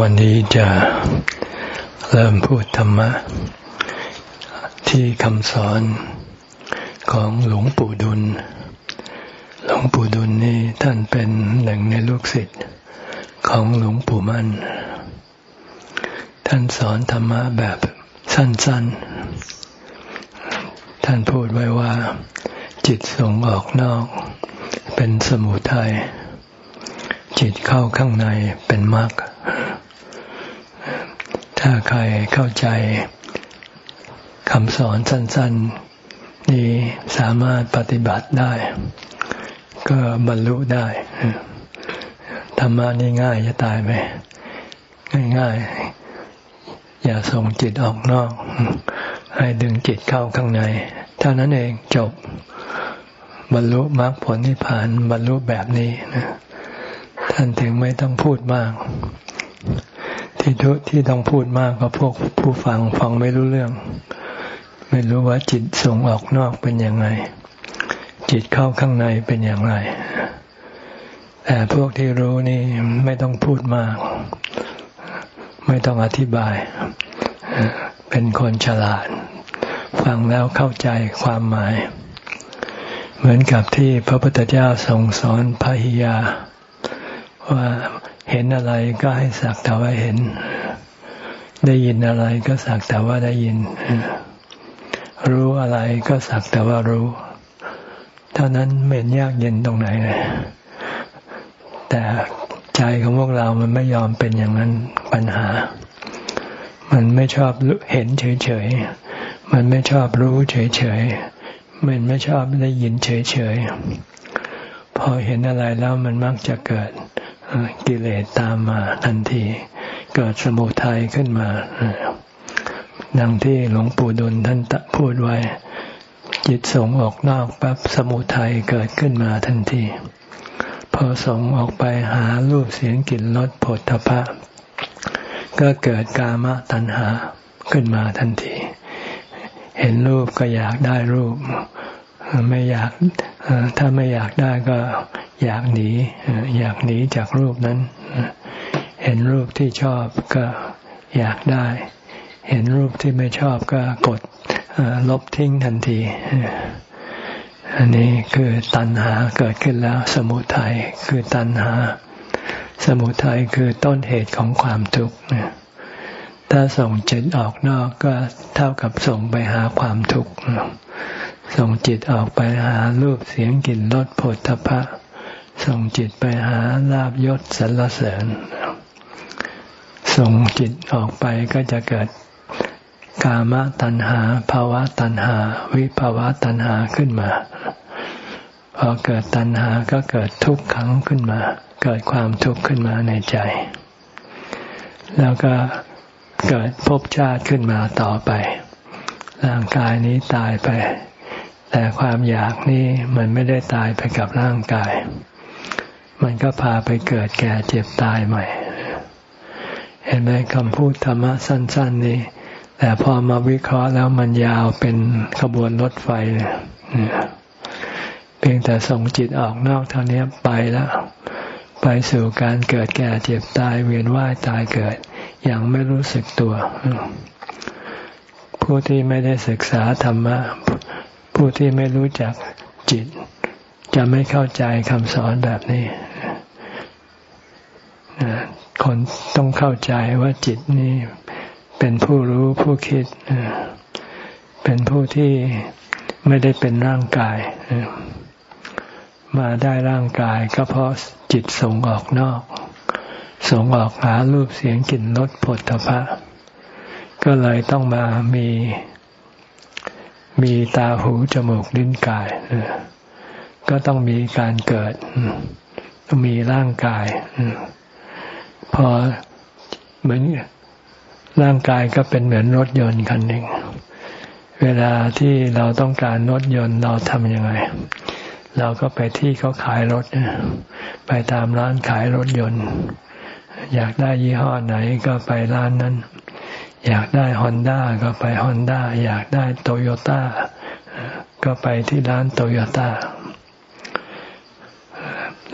วันนี้จะเริ่มพูดธรรมะ ที่คำสอนของหลวงปู่ดุล หลวงปู่ดุลนี่ท่านเป็นหนึ่งในลูกศิษย์ของหลวงปู่มั่น ท่านสอนธรรมะแบบสั้นๆ ท่านพูดไว้ว่า จิตส่งออกนอก เป็นสมุทัยจิตเข้าข้างในเป็นมรรค ถ้าใครเข้าใจคำสอนสั้น ๆ นี้สามารถปฏิบัติได้ ก็บรรลุได้ธรรมะนี่ง่ายจะตายไปง่ายๆ อย่าส่งจิตออกนอก ให้ดึงจิตเข้าข้างใน เท่านั้นเองจบบรรลุมรรคผลนิพพานบรรลุแบบนี้นะท่านถึงไม่ต้องพูดมาก ที่ที่ต้องพูดมากก็พวกผู้ฟังฟังไม่รู้เรื่อง ไม่รู้ว่าจิตส่งออกนอกเป็นยังไง จิตเข้าข้างในเป็นอย่างไร แต่พวกที่รู้นี่ไม่ต้องพูดมาก ไม่ต้องอธิบาย เป็นคนฉลาด ฟังแล้วเข้าใจความหมาย เหมือนกับที่พระพุทธเจ้าทรงสอนพระหิยาว่า เห็นอะไรก็ให้สักแต่ว่าเห็น ได้ยินอะไรก็สักแต่ว่าได้ยิน รู้อะไรก็สักแต่ว่ารู้ เท่านั้นเหม็นยากเย็นตรงไหนเลยแต่ใจของพวกเรามันไม่ยอมเป็นอย่างนั้นปัญหา มันไม่ชอบเห็นเฉยๆ มันไม่ชอบรู้เฉยๆ มันไม่ชอบได้ยินเฉยๆ พอเห็นอะไรแล้วมันมักจะเกิด กิเลสตามมาทันที เกิดสมุทัยขึ้นมาดังที่หลวงปู่ดุลท่านพูดไว้ จิตส่งออกนอกปั๊บสมุทัยเกิดขึ้นมาทันที พอส่งออกไปหารูปเสียงกลิ่นรสผลทพะ ก็เกิดกามตัณหาขึ้นมาทันที เห็นรูปก็อยากได้รูป ไม่อยากถ้าไม่อยากได้ก็อยากหนีอยากหนีจากรูปนั้น เห็นรูปที่ชอบก็อยากได้ เห็นรูปที่ไม่ชอบก็กดลบทิ้งทันที อันนี้คือตัณหาเกิดขึ้นแล้ว สมุทัยคือตัณหา สมุทัยคือต้นเหตุของความทุกข์ถ้าส่งจิตออกนอกก็เท่ากับส่งไปหาความทุกข์ ส่งจิตออกไปหารูปเสียงกลิ่นรสผลทพะ ส่งจิตไปหาลาบยศสรรเสริญ ส่งจิตออกไปก็จะเกิดกามตัณหาภาวะตัณหา วิภาวะตัณหาขึ้นมา พอเกิดตัณหาก็เกิดทุกขังขึ้นมา เกิดความทุกข์ขึ้นมาในใจ แล้วก็เกิดภพชาติขึ้นมาต่อไป ร่างกายนี้ตายไป แต่ความอยากนี้มันไม่ได้ตายไปกับร่างกาย มันก็พาไปเกิดแก่เจ็บตายใหม่ เห็นไหมคำพูดธรรมะสั้น ๆ นี้ แต่พอมาวิเคราะห์แล้วมันยาวเป็นขบวนรถไฟเลยเพียงแต่ส่งจิตออกนอกเท่านี้ไปแล้ว ไปสู่การเกิดแก่เจ็บตายเวียนว่ายตายเกิด อย่างไม่รู้สึกตัว ผู้ที่ไม่ได้ศึกษาธรรมะ ผู้ที่ไม่รู้จักจิต จะไม่เข้าใจคำสอนแบบนี้คนต้องเข้าใจว่าจิตนี้เป็นผู้รู้ผู้คิด เป็นผู้ที่ไม่ได้เป็นร่างกาย มาได้ร่างกายก็เพราะจิตส่งออกนอก ส่งออกหารูปเสียงกลิ่นรสผลตภะก็เลยต้องมามี มีตาหูจมูกลิ้นกายก็ต้องมีการเกิดต้องมีร่างกาย พอเหมือนร่างกายก็เป็นเหมือนรถยนต์คันหนึ่ง เวลาที่เราต้องการรถยนต์เราทำยังไง เราก็ไปที่เขาขายรถ ไปตามร้านขายรถยนต์ อยากได้ยี่ห้อไหนก็ไปร้านนั้น อยากได้ฮอนด้าก็ไปฮอนด้าอยากได้โตโยต้าก็ไปที่ร้านโตโยต้า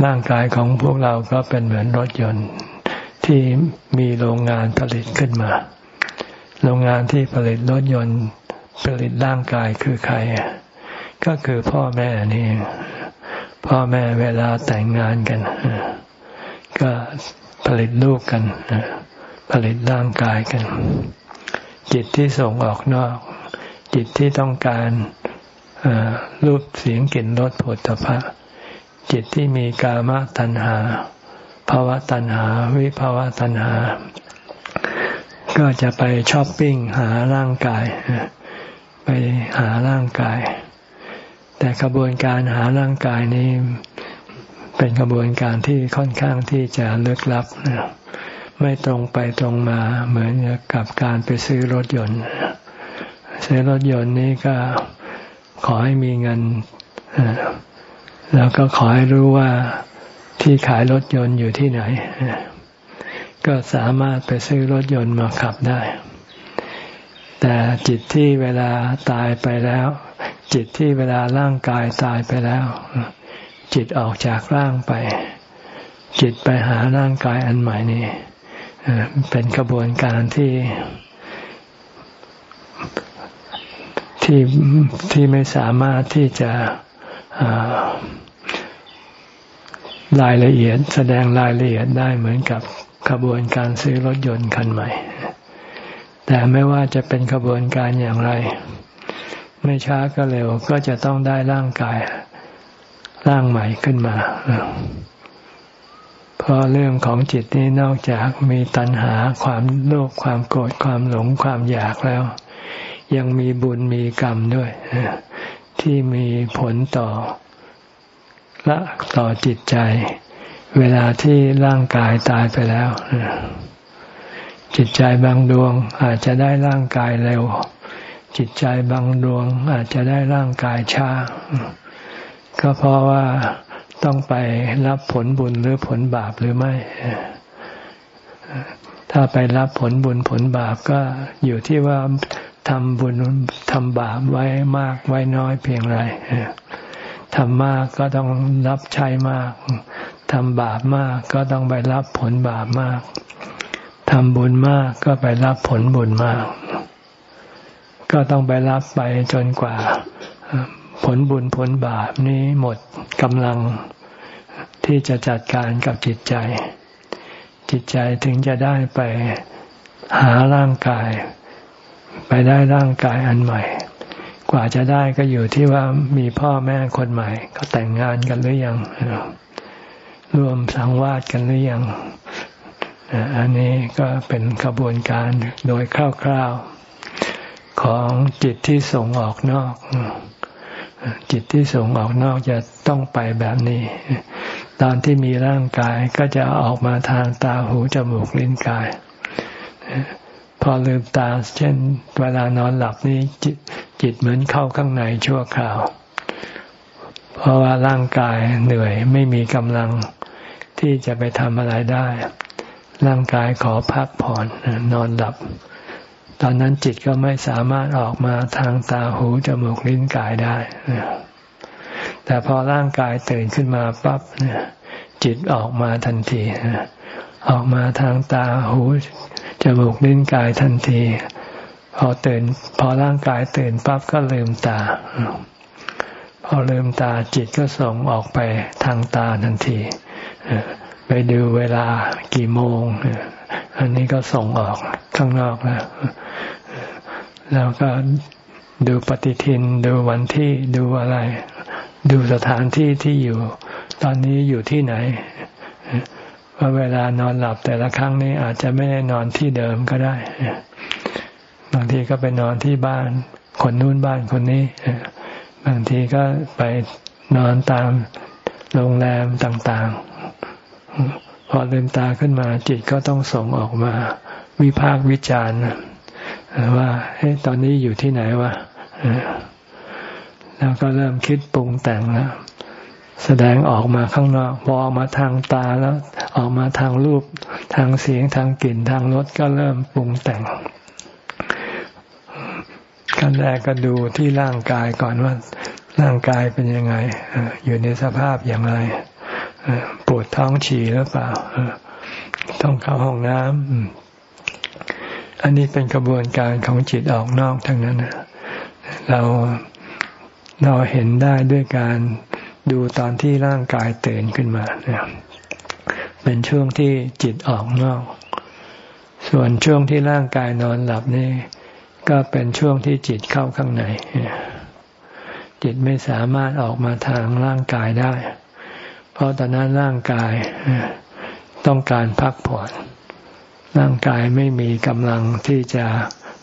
ร่างกายของพวกเราก็เป็นเหมือนรถยนต์ที่มีโรงงานผลิตขึ้นมา โรงงานที่ผลิตรถยนต์ผลิตร่างกายคือใคร ก็คือพ่อแม่นี่พ่อแม่เวลาแต่งงานกัน ก็ผลิตลูกกัน ผลิตร่างกายกัน จิตที่ส่งออกนอก จิตที่ต้องการรูปเสียงกลิ่นรสผลตภะจิตที่มีกามตัณหาภาวะตัณหา วิภาวะตัณหา ก็จะไปช้อปปิ้งหาร่างกาย ไปหาร่างกาย แต่กระบวนการหาร่างกายนี้ เป็นกระบวนการที่ค่อนข้างที่จะลึกลับ ไม่ตรงไปตรงมาเหมือนกับการไปซื้อรถยนต์ ซื้อรถยนต์นี้ก็ขอให้มีเงิน แล้วก็ขอให้รู้ว่าที่ขายรถยนต์อยู่ที่ไหน ก็สามารถไปซื้อรถยนต์มาขับได้ แต่จิตที่เวลาตายไปแล้ว จิตที่เวลาร่างกายตายไปแล้ว จิตออกจากร่างไป จิตไปหาร่างกายอันใหม่นี่ เป็นกระบวนการที่ที่ที่ไม่สามารถที่จะรายละเอียด แสดงรายละเอียดได้เหมือนกับขบวนการซื้อรถยนต์คันใหม่ แต่ไม่ว่าจะเป็นขบวนการอย่างไร ไม่ช้าก็เร็วก็จะต้องได้ร่างกายร่างใหม่ขึ้นมา เพราะเรื่องของจิตนี้นอกจากมีตัณหาความโลภความโกรธความหลงความอยากแล้ว ยังมีบุญมีกรรมด้วย ที่มีผลต่อละต่อจิตใจ เวลาที่ร่างกายตายไปแล้ว จิตใจบางดวงอาจจะได้ร่างกายเร็ว จิตใจบางดวงอาจจะได้ร่างกายช้าก็เพราะว่า ต้องไปรับผลบุญหรือผลบาปหรือไม่ ถ้าไปรับผลบุญผลบาปก็อยู่ที่ว่าทำบุญทำบาปไว้มากไว้น้อยเพียงไรทำมากก็ต้องรับใช้มาก ทำบาปมากก็ต้องไปรับผลบาปมาก ทำบุญมากก็ไปรับผลบุญมาก ก็ต้องไปรับไปจนกว่า ผลบุญผลบาปนี้หมดกำลังที่จะจัดการกับจิตใจ จิตใจถึงจะได้ไปหาร่างกาย ไปได้ร่างกายอันใหม่ กว่าจะได้ก็อยู่ที่ว่ามีพ่อแม่คนใหม่เขาแต่งงานกันหรือยังรวมสังวาสกันหรือยังอันนี้ก็เป็นกระบวนการโดยคร่าวๆของจิตที่ส่งออกนอก จิตที่ส่งออกนอกจะต้องไปแบบนี้ ตอนที่มีร่างกายก็จะออกมาทางตาหูจมูกลิ้นกาย พอลืมตาเช่น เวลานอนหลับนี่จิตจิตเหมือนเข้าข้างในชั่วคราว เพราะว่าร่างกายเหนื่อยไม่มีกำลังที่จะไปทำอะไรได้ ร่างกายขอพักผ่อนนอนหลับ ตอนนั้นจิตก็ไม่สามารถออกมาทางตาหูจมูกลิ้นกายได้แต่พอร่างกายตื่นขึ้นมาปั๊บเนี่ยจิตออกมาทันทีออกมาทางตาหูจมูกลิ้นกายทันที พอตื่น พอร่างกายตื่นปั๊บก็ลืมตา พอลืมตาจิตก็ส่งออกไปทางตาทันทีไปดูเวลากี่โมง อันนี้ก็ส่งออกข้างนอกแล้วแล้วก็ดูปฏิทิน ดูวันที่ดูอะไร ดูสถานที่ที่อยู่ ตอนนี้อยู่ที่ไหนว่าเวลานอนหลับแต่ละครั้งนี้อาจจะไม่ได้นอนที่เดิมก็ได้บางทีก็ไปนอนที่บ้านคนนู้นบ้านคนนี้บางทีก็ไปนอนตามโรงแรมต่าง ๆ พอลืมตาขึ้นมาจิตก็ต้องส่งออกมา วิพากวิจารณ์ว่าเฮ้ตอนนี้อยู่ที่ไหนวะแล้วก็เริ่มคิดปรุงแต่งแล้วแสดงออกมาข้างนอกพอออกมาทางตาแล้ว ออกมาทางรูป ทางเสียงทางกลิ่นทางรสก็เริ่มปรุงแต่งขั้นแรกก็ดูที่ร่างกายก่อนว่าร่างกายเป็นยังไงอยู่ในสภาพอย่างไร ปวดท้องฉี่หรือเปล่าต้องเข้าห้องน้ำอันนี้เป็นกระบวนการของจิตออกนอกทั้งนั้นเราเราเห็นได้ด้วยการดูตอนที่ร่างกายตื่นขึ้นมาเนี่ยเป็นช่วงที่จิตออกนอก ส่วนช่วงที่ร่างกายนอนหลับนี่ก็เป็นช่วงที่จิตเข้าข้างในจิตไม่สามารถออกมาทางร่างกายได้ เพราะตอนนั้นร่างกายต้องการพักผ่อน ร่างกายไม่มีกำลังที่จะ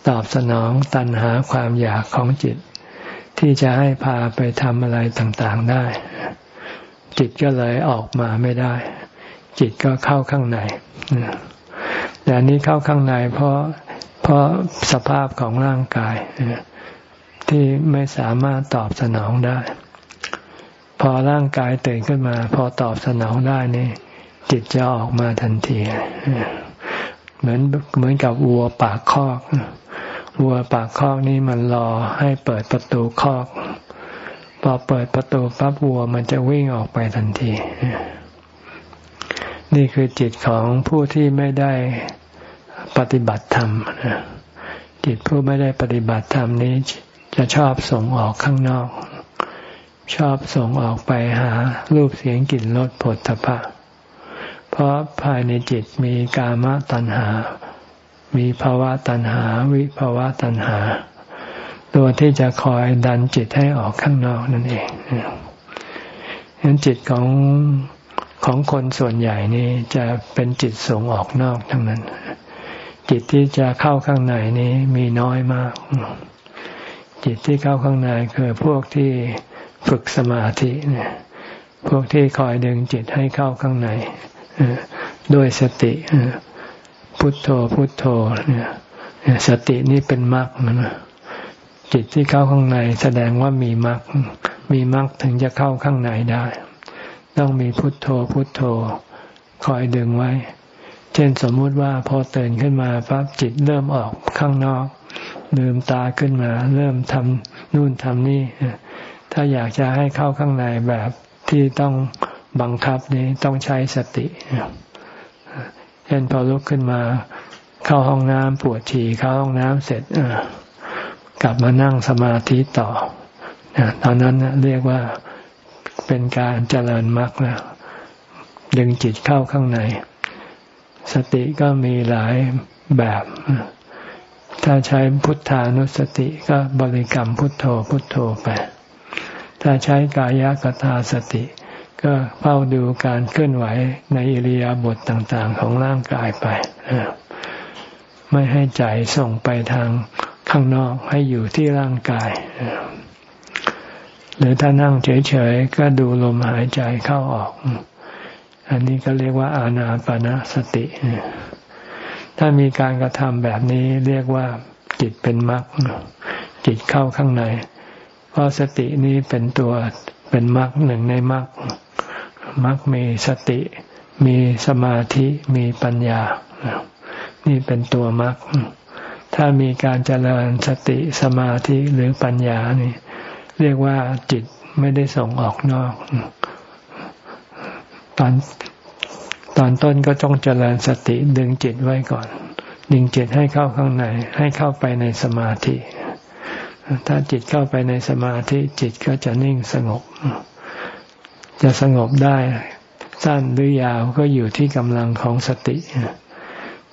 ตอบสนองตันหาความอยากของจิต ที่จะให้พาไปทำอะไรต่างๆได้ จิตก็เลยออกมาไม่ได้ จิตก็เข้าข้างในแต่นี้เข้าข้างในเพราะเพราะสภาพของร่างกายที่ไม่สามารถตอบสนองได้ พอร่างกายตื่นขึ้นมา พอตอบสนองได้นี่ จิตจะออกมาทันที เหมือนเหมือนกับวัวปากคอกวัวปากคอกนี่มันรอให้เปิดประตูคอก พอเปิดประตูปั๊บวัวมันจะวิ่งออกไปทันที นี่คือจิตของผู้ที่ไม่ได้ปฏิบัติธรรมจิตผู้ไม่ได้ปฏิบัติธรรมนี้จะชอบส่งออกข้างนอก ชอบส่งออกไปหารูปเสียงกลิ่นรสผลตภะเพราะภายในจิตมีกามตัณหา มีภาวะตัณหา วิภาวะตัณหา ตัวที่จะคอยดันจิตให้ออกข้างนอกนั่นเองฉะนั้นจิตของของคนส่วนใหญ่นี่จะเป็นจิตส่งออกนอกทั้งนั้น จิตที่จะเข้าข้างในนี้มีน้อยมาก จิตที่เข้าข้างในคือพวกที่ ฝึกสมาธิเนี่ยพวกที่คอยดึงจิตให้เข้าข้างในด้วยสติพุทโธพุทโธเนี่ยสตินี่เป็นมรรคนะจิตที่เข้าข้างในแสดงว่ามีมรรคมีมรรคถึงจะเข้าข้างในได้ ต้องมีพุทโธพุทโธ คอยดึงไว้ เช่นสมมุติว่าพอตื่นขึ้นมาปั๊บจิตเริ่มออกข้างนอก ลืมตาขึ้นมา เริ่มทำนู่นทำนี่ ถ้าอยากจะให้เข้าข้างในแบบที่ต้องบังคับนี้ต้องใช้สติเช่นพอลุกขึ้นมา เข้าห้องน้ำปวดฉี่เข้าห้องน้ำเสร็จกลับมานั่งสมาธิต่อตอนนั้นเรียกว่าเป็นการเจริญมรรคแล้วดึงจิตเข้าข้างใน สติก็มีหลายแบบ ถ้าใช้พุทธานุสติก็บริกรรมพุทโธพุทโธไป ถ้าใช้กายกตาสติ ก็เฝ้าดูการเคลื่อนไหวในอิริยาบถต่างๆ ของร่างกายไปไม่ให้ใจส่งไปทางข้างนอกให้อยู่ที่ร่างกายหรือถ้านั่งเฉยๆก็ดูลมหายใจเข้าออก อันนี้ก็เรียกว่าอานาปนาสติ ถ้ามีการกระทำแบบนี้เรียกว่าจิตเป็นมรรคจิตเข้าข้างใน เพราะสตินี้เป็นตัวเป็นมรรคหนึ่งในมรรคมรรคมีสติ มีสมาธิมีปัญญา นี่เป็นตัวมรรคถ้ามีการเจริญสติสมาธิหรือปัญญานี่ เรียกว่าจิตไม่ได้ส่งออกนอก ตอนตอนต้นก็ต้องเจริญสติดึงจิตไว้ก่อน ดึงจิตให้เข้าข้างใน ให้เข้าไปในสมาธิ ถ้าจิตเข้าไปในสมาธิจิตก็จะนิ่งสงบ จะสงบได้สั้นหรือยาวก็อยู่ที่กำลังของสติ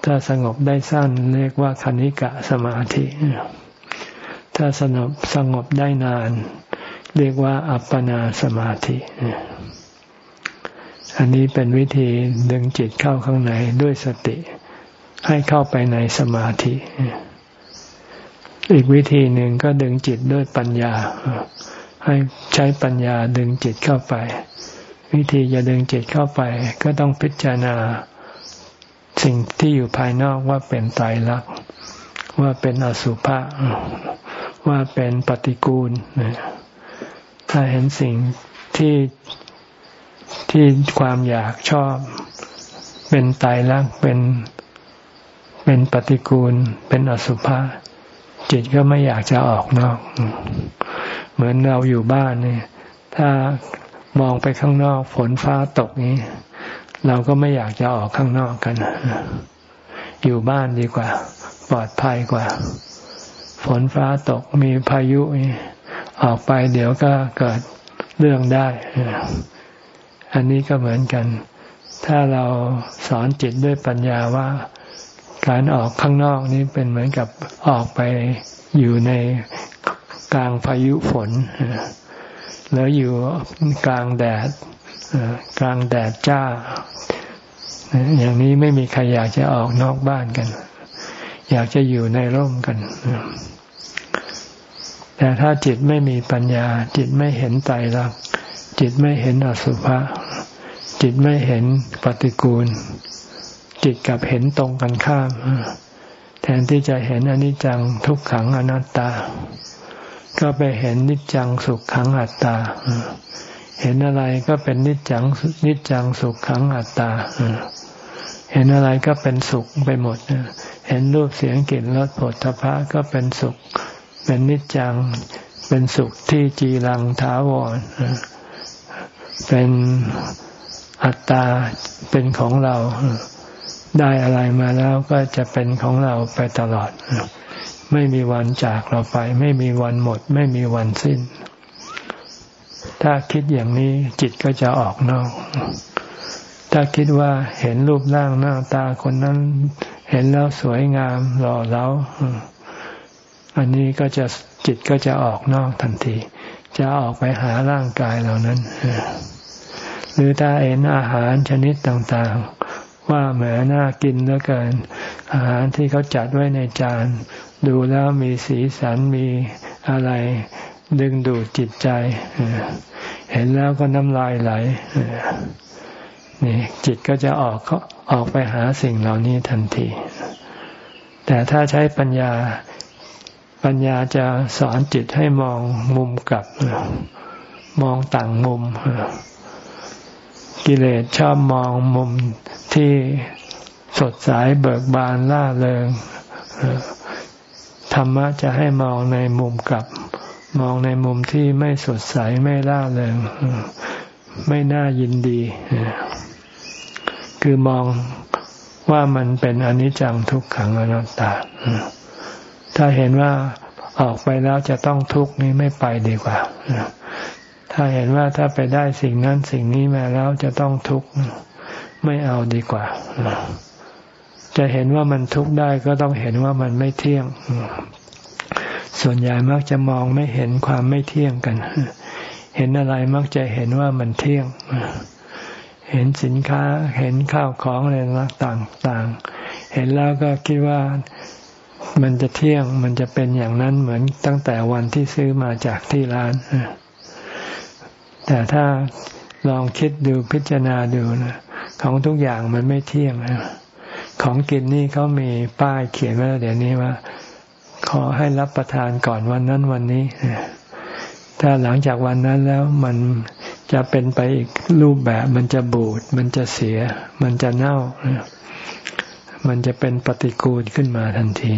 ถ้าสงบได้สั้นเรียกว่าคณิกะสมาธิ ถ้าสงบสงบได้นาน เรียกว่าอัปปนาสมาธิ อันนี้เป็นวิธีดึงจิตเข้าข้างในด้วยสติ ให้เข้าไปในสมาธิ อีกวิธีหนึ่งก็ดึงจิตด้วยปัญญา ให้ใช้ปัญญาดึงจิตเข้าไป วิธีจะดึงจิตเข้าไป ก็ต้องพิจารณา สิ่งที่อยู่ภายนอกว่าเป็นไตรลักษณ์ว่าเป็นอสุภะว่าเป็นปฏิกูล ถ้าเห็นสิ่งที่ที่ความอยากชอบ เป็นตายรักเป็นเป็นปฏิกูล เป็นอสุภะ จิตก็ไม่อยากจะออกนอก เหมือนเราอยู่บ้านเนี่ย ถ้ามองไปข้างนอกฝนฟ้าตกนี้ เราก็ไม่อยากจะออกข้างนอกกัน อยู่บ้านดีกว่า ปลอดภัยกว่า ฝนฟ้าตกมีพายุออกไปเดี๋ยวก็เกิดเรื่องได้ อันนี้ก็เหมือนกัน ถ้าเราสอนจิตด้วยปัญญาว่า การออกข้างนอกนี้เป็นเหมือนกับออกไปอยู่ในกลางพายุฝนแล้วอยู่กลางแดดกลางแดดจ้า อย่างนี้ไม่มีใครอยากจะออกนอกบ้านกัน อยากจะอยู่ในร่มกัน แต่ถ้าจิตไม่มีปัญญา จิตไม่เห็นไตรลักษณ์จิตไม่เห็นอสุภะจิตไม่เห็นปฏิกูล จิตกับเห็นตรงกันข้าม แทนที่จะเห็นอนิจจังทุกขังอนัตตา ก็ไปเห็นนิจจังสุขขังอัตตา เห็นอะไรก็เป็นนิจจังนิจจังสุขขังอัตตา เห็นอะไรก็เป็นสุขไปหมด เห็นรูปเสียงกลิ่นรสผลทพะก็เป็นสุข เป็นนิจจัง เป็นสุขที่จีรังถาวร เป็นอัตตา เป็นของเรา ได้อะไรมาแล้วก็จะเป็นของเราไปตลอด ไม่มีวันจากเราไป ไม่มีวันหมด ไม่มีวันสิ้น ถ้าคิดอย่างนี้จิตก็จะออกนอก ถ้าคิดว่าเห็นรูปร่างหน้าตาคนนั้น เห็นแล้วสวยงามหล่อเล้าอันนี้ก็จะจิตก็จะออกนอกทันที จะออกไปหาร่างกายเหล่านั้นหรือถ้าเห็นอาหารชนิดต่าง ว่าแหมน่ากินเหลือเกิน อาหารที่เขาจัดไว้ในจาน ดูแล้วมีสีสันมีอะไร ดึงดูดจิตใจ เห็นแล้วก็น้ำลายไหลนี่จิตก็จะออกก็ออกไปหาสิ่งเหล่านี้ทันที แต่ถ้าใช้ปัญญาปัญญาจะสอนจิตให้มองมุมกลับ มองต่างมุม กิเลสชอบมองมุมที่สดใสเบิกบานล่าเริงธรรมะจะให้มองในมุมกลับ มองในมุมที่ไม่สดใสไม่ล่าเริงไม่น่ายินดี คือมองว่ามันเป็นอนิจจังทุกขังอนัตตา ถ้าเห็นว่าออกไปแล้วจะต้องทุกข์นี้ไม่ไปดีกว่า ถ้าเห็นว่าถ้าไปได้สิ่งนั้นสิ่งนี้มาแล้วจะต้องทุกข์ไม่เอาดีกว่า จะเห็นว่ามันทุกข์ได้ก็ต้องเห็นว่ามันไม่เที่ยง ส่วนใหญ่มักจะมองไม่เห็นความไม่เที่ยงกัน เห็นอะไรมักจะเห็นว่ามันเที่ยง เห็นสินค้า เห็นข้าวของอะไรต่างๆ เห็นแล้วก็คิดว่ามันจะเที่ยง มันจะเป็นอย่างนั้นเหมือนตั้งแต่วันที่ซื้อมาจากที่ร้าน แต่ถ้าลองคิดดูพิจารณาดูนะของทุกอย่างมันไม่เที่ยงนะของกินนี่เขามีป้ายเขียนไว้เดี๋ยวนี้ว่า ขอให้รับประทานก่อนวันนั้นวันนี้ ถ้าหลังจากวันนั้นแล้วมันจะเป็นไปอีกรูปแบบ มันจะบูด มันจะเสีย มันจะเน่า มันจะเป็นปฏิกูลขึ้นมาทันที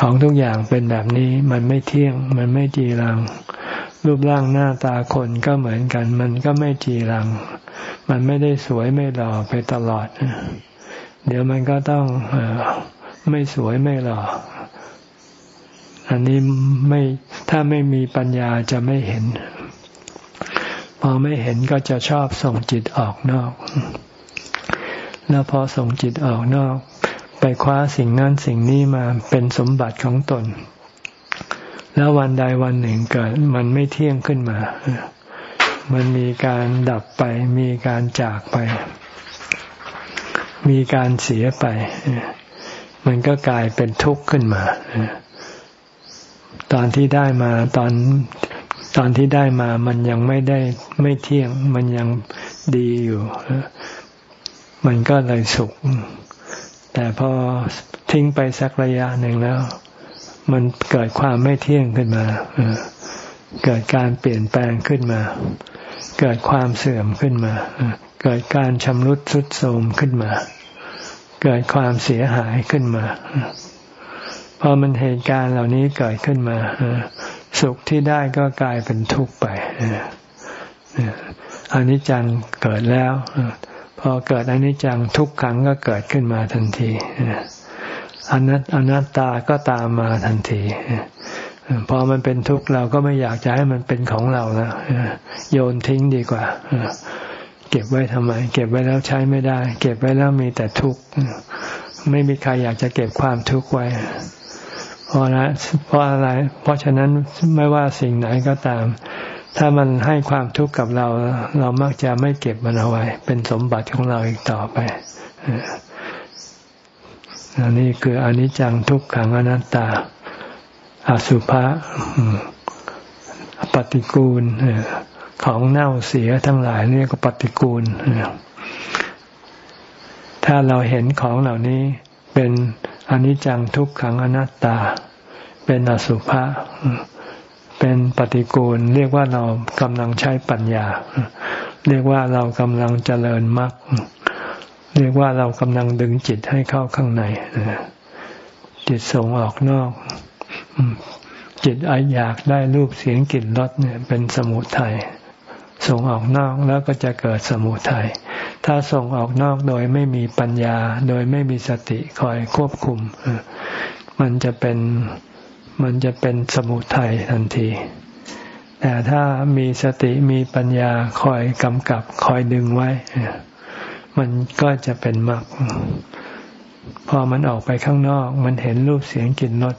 ของทุกอย่างเป็นแบบนี้ มันไม่เที่ยง มันไม่จีรัง รูปร่างหน้าตาคนก็เหมือนกัน มันก็ไม่จีรัง มันไม่ได้สวยไม่หล่อไปตลอด เดี๋ยวมันก็ต้องไม่สวยไม่หล่อ อันนี้ไม่ถ้าไม่มีปัญญาจะไม่เห็น พอไม่เห็นก็จะชอบส่งจิตออกนอก แล้วพอส่งจิตออกนอก ไปคว้าสิ่งนั้นสิ่งนี้มาเป็นสมบัติของตน แล้ววันใดวันหนึ่งเกิดมันไม่เที่ยงขึ้นมา มันมีการดับไป มีการจากไป มีการเสียไป มันก็กลายเป็นทุกข์ขึ้นมา ตอนที่ได้มาตอนตอนที่ได้มามันยังไม่ได้ไม่เที่ยง มันยังดีอยู่ มันก็เลยสุข แต่พอทิ้งไปสักระยะหนึ่งแล้ว มันเกิดความไม่เที่ยงขึ้นมาเกิดการเปลี่ยนแปลงขึ้นมา เกิดความเสื่อมขึ้นมา เกิดการชำรุดทรุดโทรมขึ้นมา เกิดความเสียหายขึ้นมาพอมันเหตุการณ์เหล่านี้เกิดขึ้นมาสุขที่ได้ก็กลายเป็นทุกข์ไปอนิจจังเกิดแล้วพอเกิดอนิจจังทุกขังก็เกิดขึ้นมาทันที อนัตอนัตตาก็ตามมาทันทีพอมันเป็นทุกข์เราก็ไม่อยากจะให้มันเป็นของเราแล้วโยนทิ้งดีกว่าเก็บไว้ทำไม เก็บไว้แล้วใช้ไม่ได้ เก็บไว้แล้วมีแต่ทุกข์ไม่มีใครอยากจะเก็บความทุกข์ไว้เพราะนะเพราะอะไร เพราะฉะนั้นไม่ว่าสิ่งไหนก็ตาม ถ้ามันให้ความทุกข์กับเรา เรามักจะไม่เก็บมันเอาไว้ เป็นสมบัติของเราอีกต่อไป อันนี้คืออนิจจังทุกขังอนัตตา อสุภะปฏิกูลของเน่าเสียทั้งหลายนี่ก็ปฏิกูล ถ้าเราเห็นของเหล่านี้เป็นอนิจจังทุกขังอนัตตา เป็นอสุภะเป็นปฏิกูล เรียกว่าเรากำลังใช้ปัญญา เรียกว่าเรากำลังเจริญมรรค เรียกว่าเรากำลังดึงจิตให้เข้าข้างในจิตส่งออกนอก จิตไออยากได้รูปเสียงกลิ่นรสเนี่ย เป็นสมุทัยส่งออกนอกแล้วก็จะเกิดสมุทัยถ้าส่งออกนอกโดยไม่มีปัญญา โดยไม่มีสติคอยควบคุมมันจะเป็นมันจะเป็นสมุทัยทันที แต่ถ้ามีสติมีปัญญาคอยกำกับคอยดึงไว้ มันก็จะเป็นมรรคพอมันออกไปข้างนอก มันเห็นรูปเสียงกลิ่นรส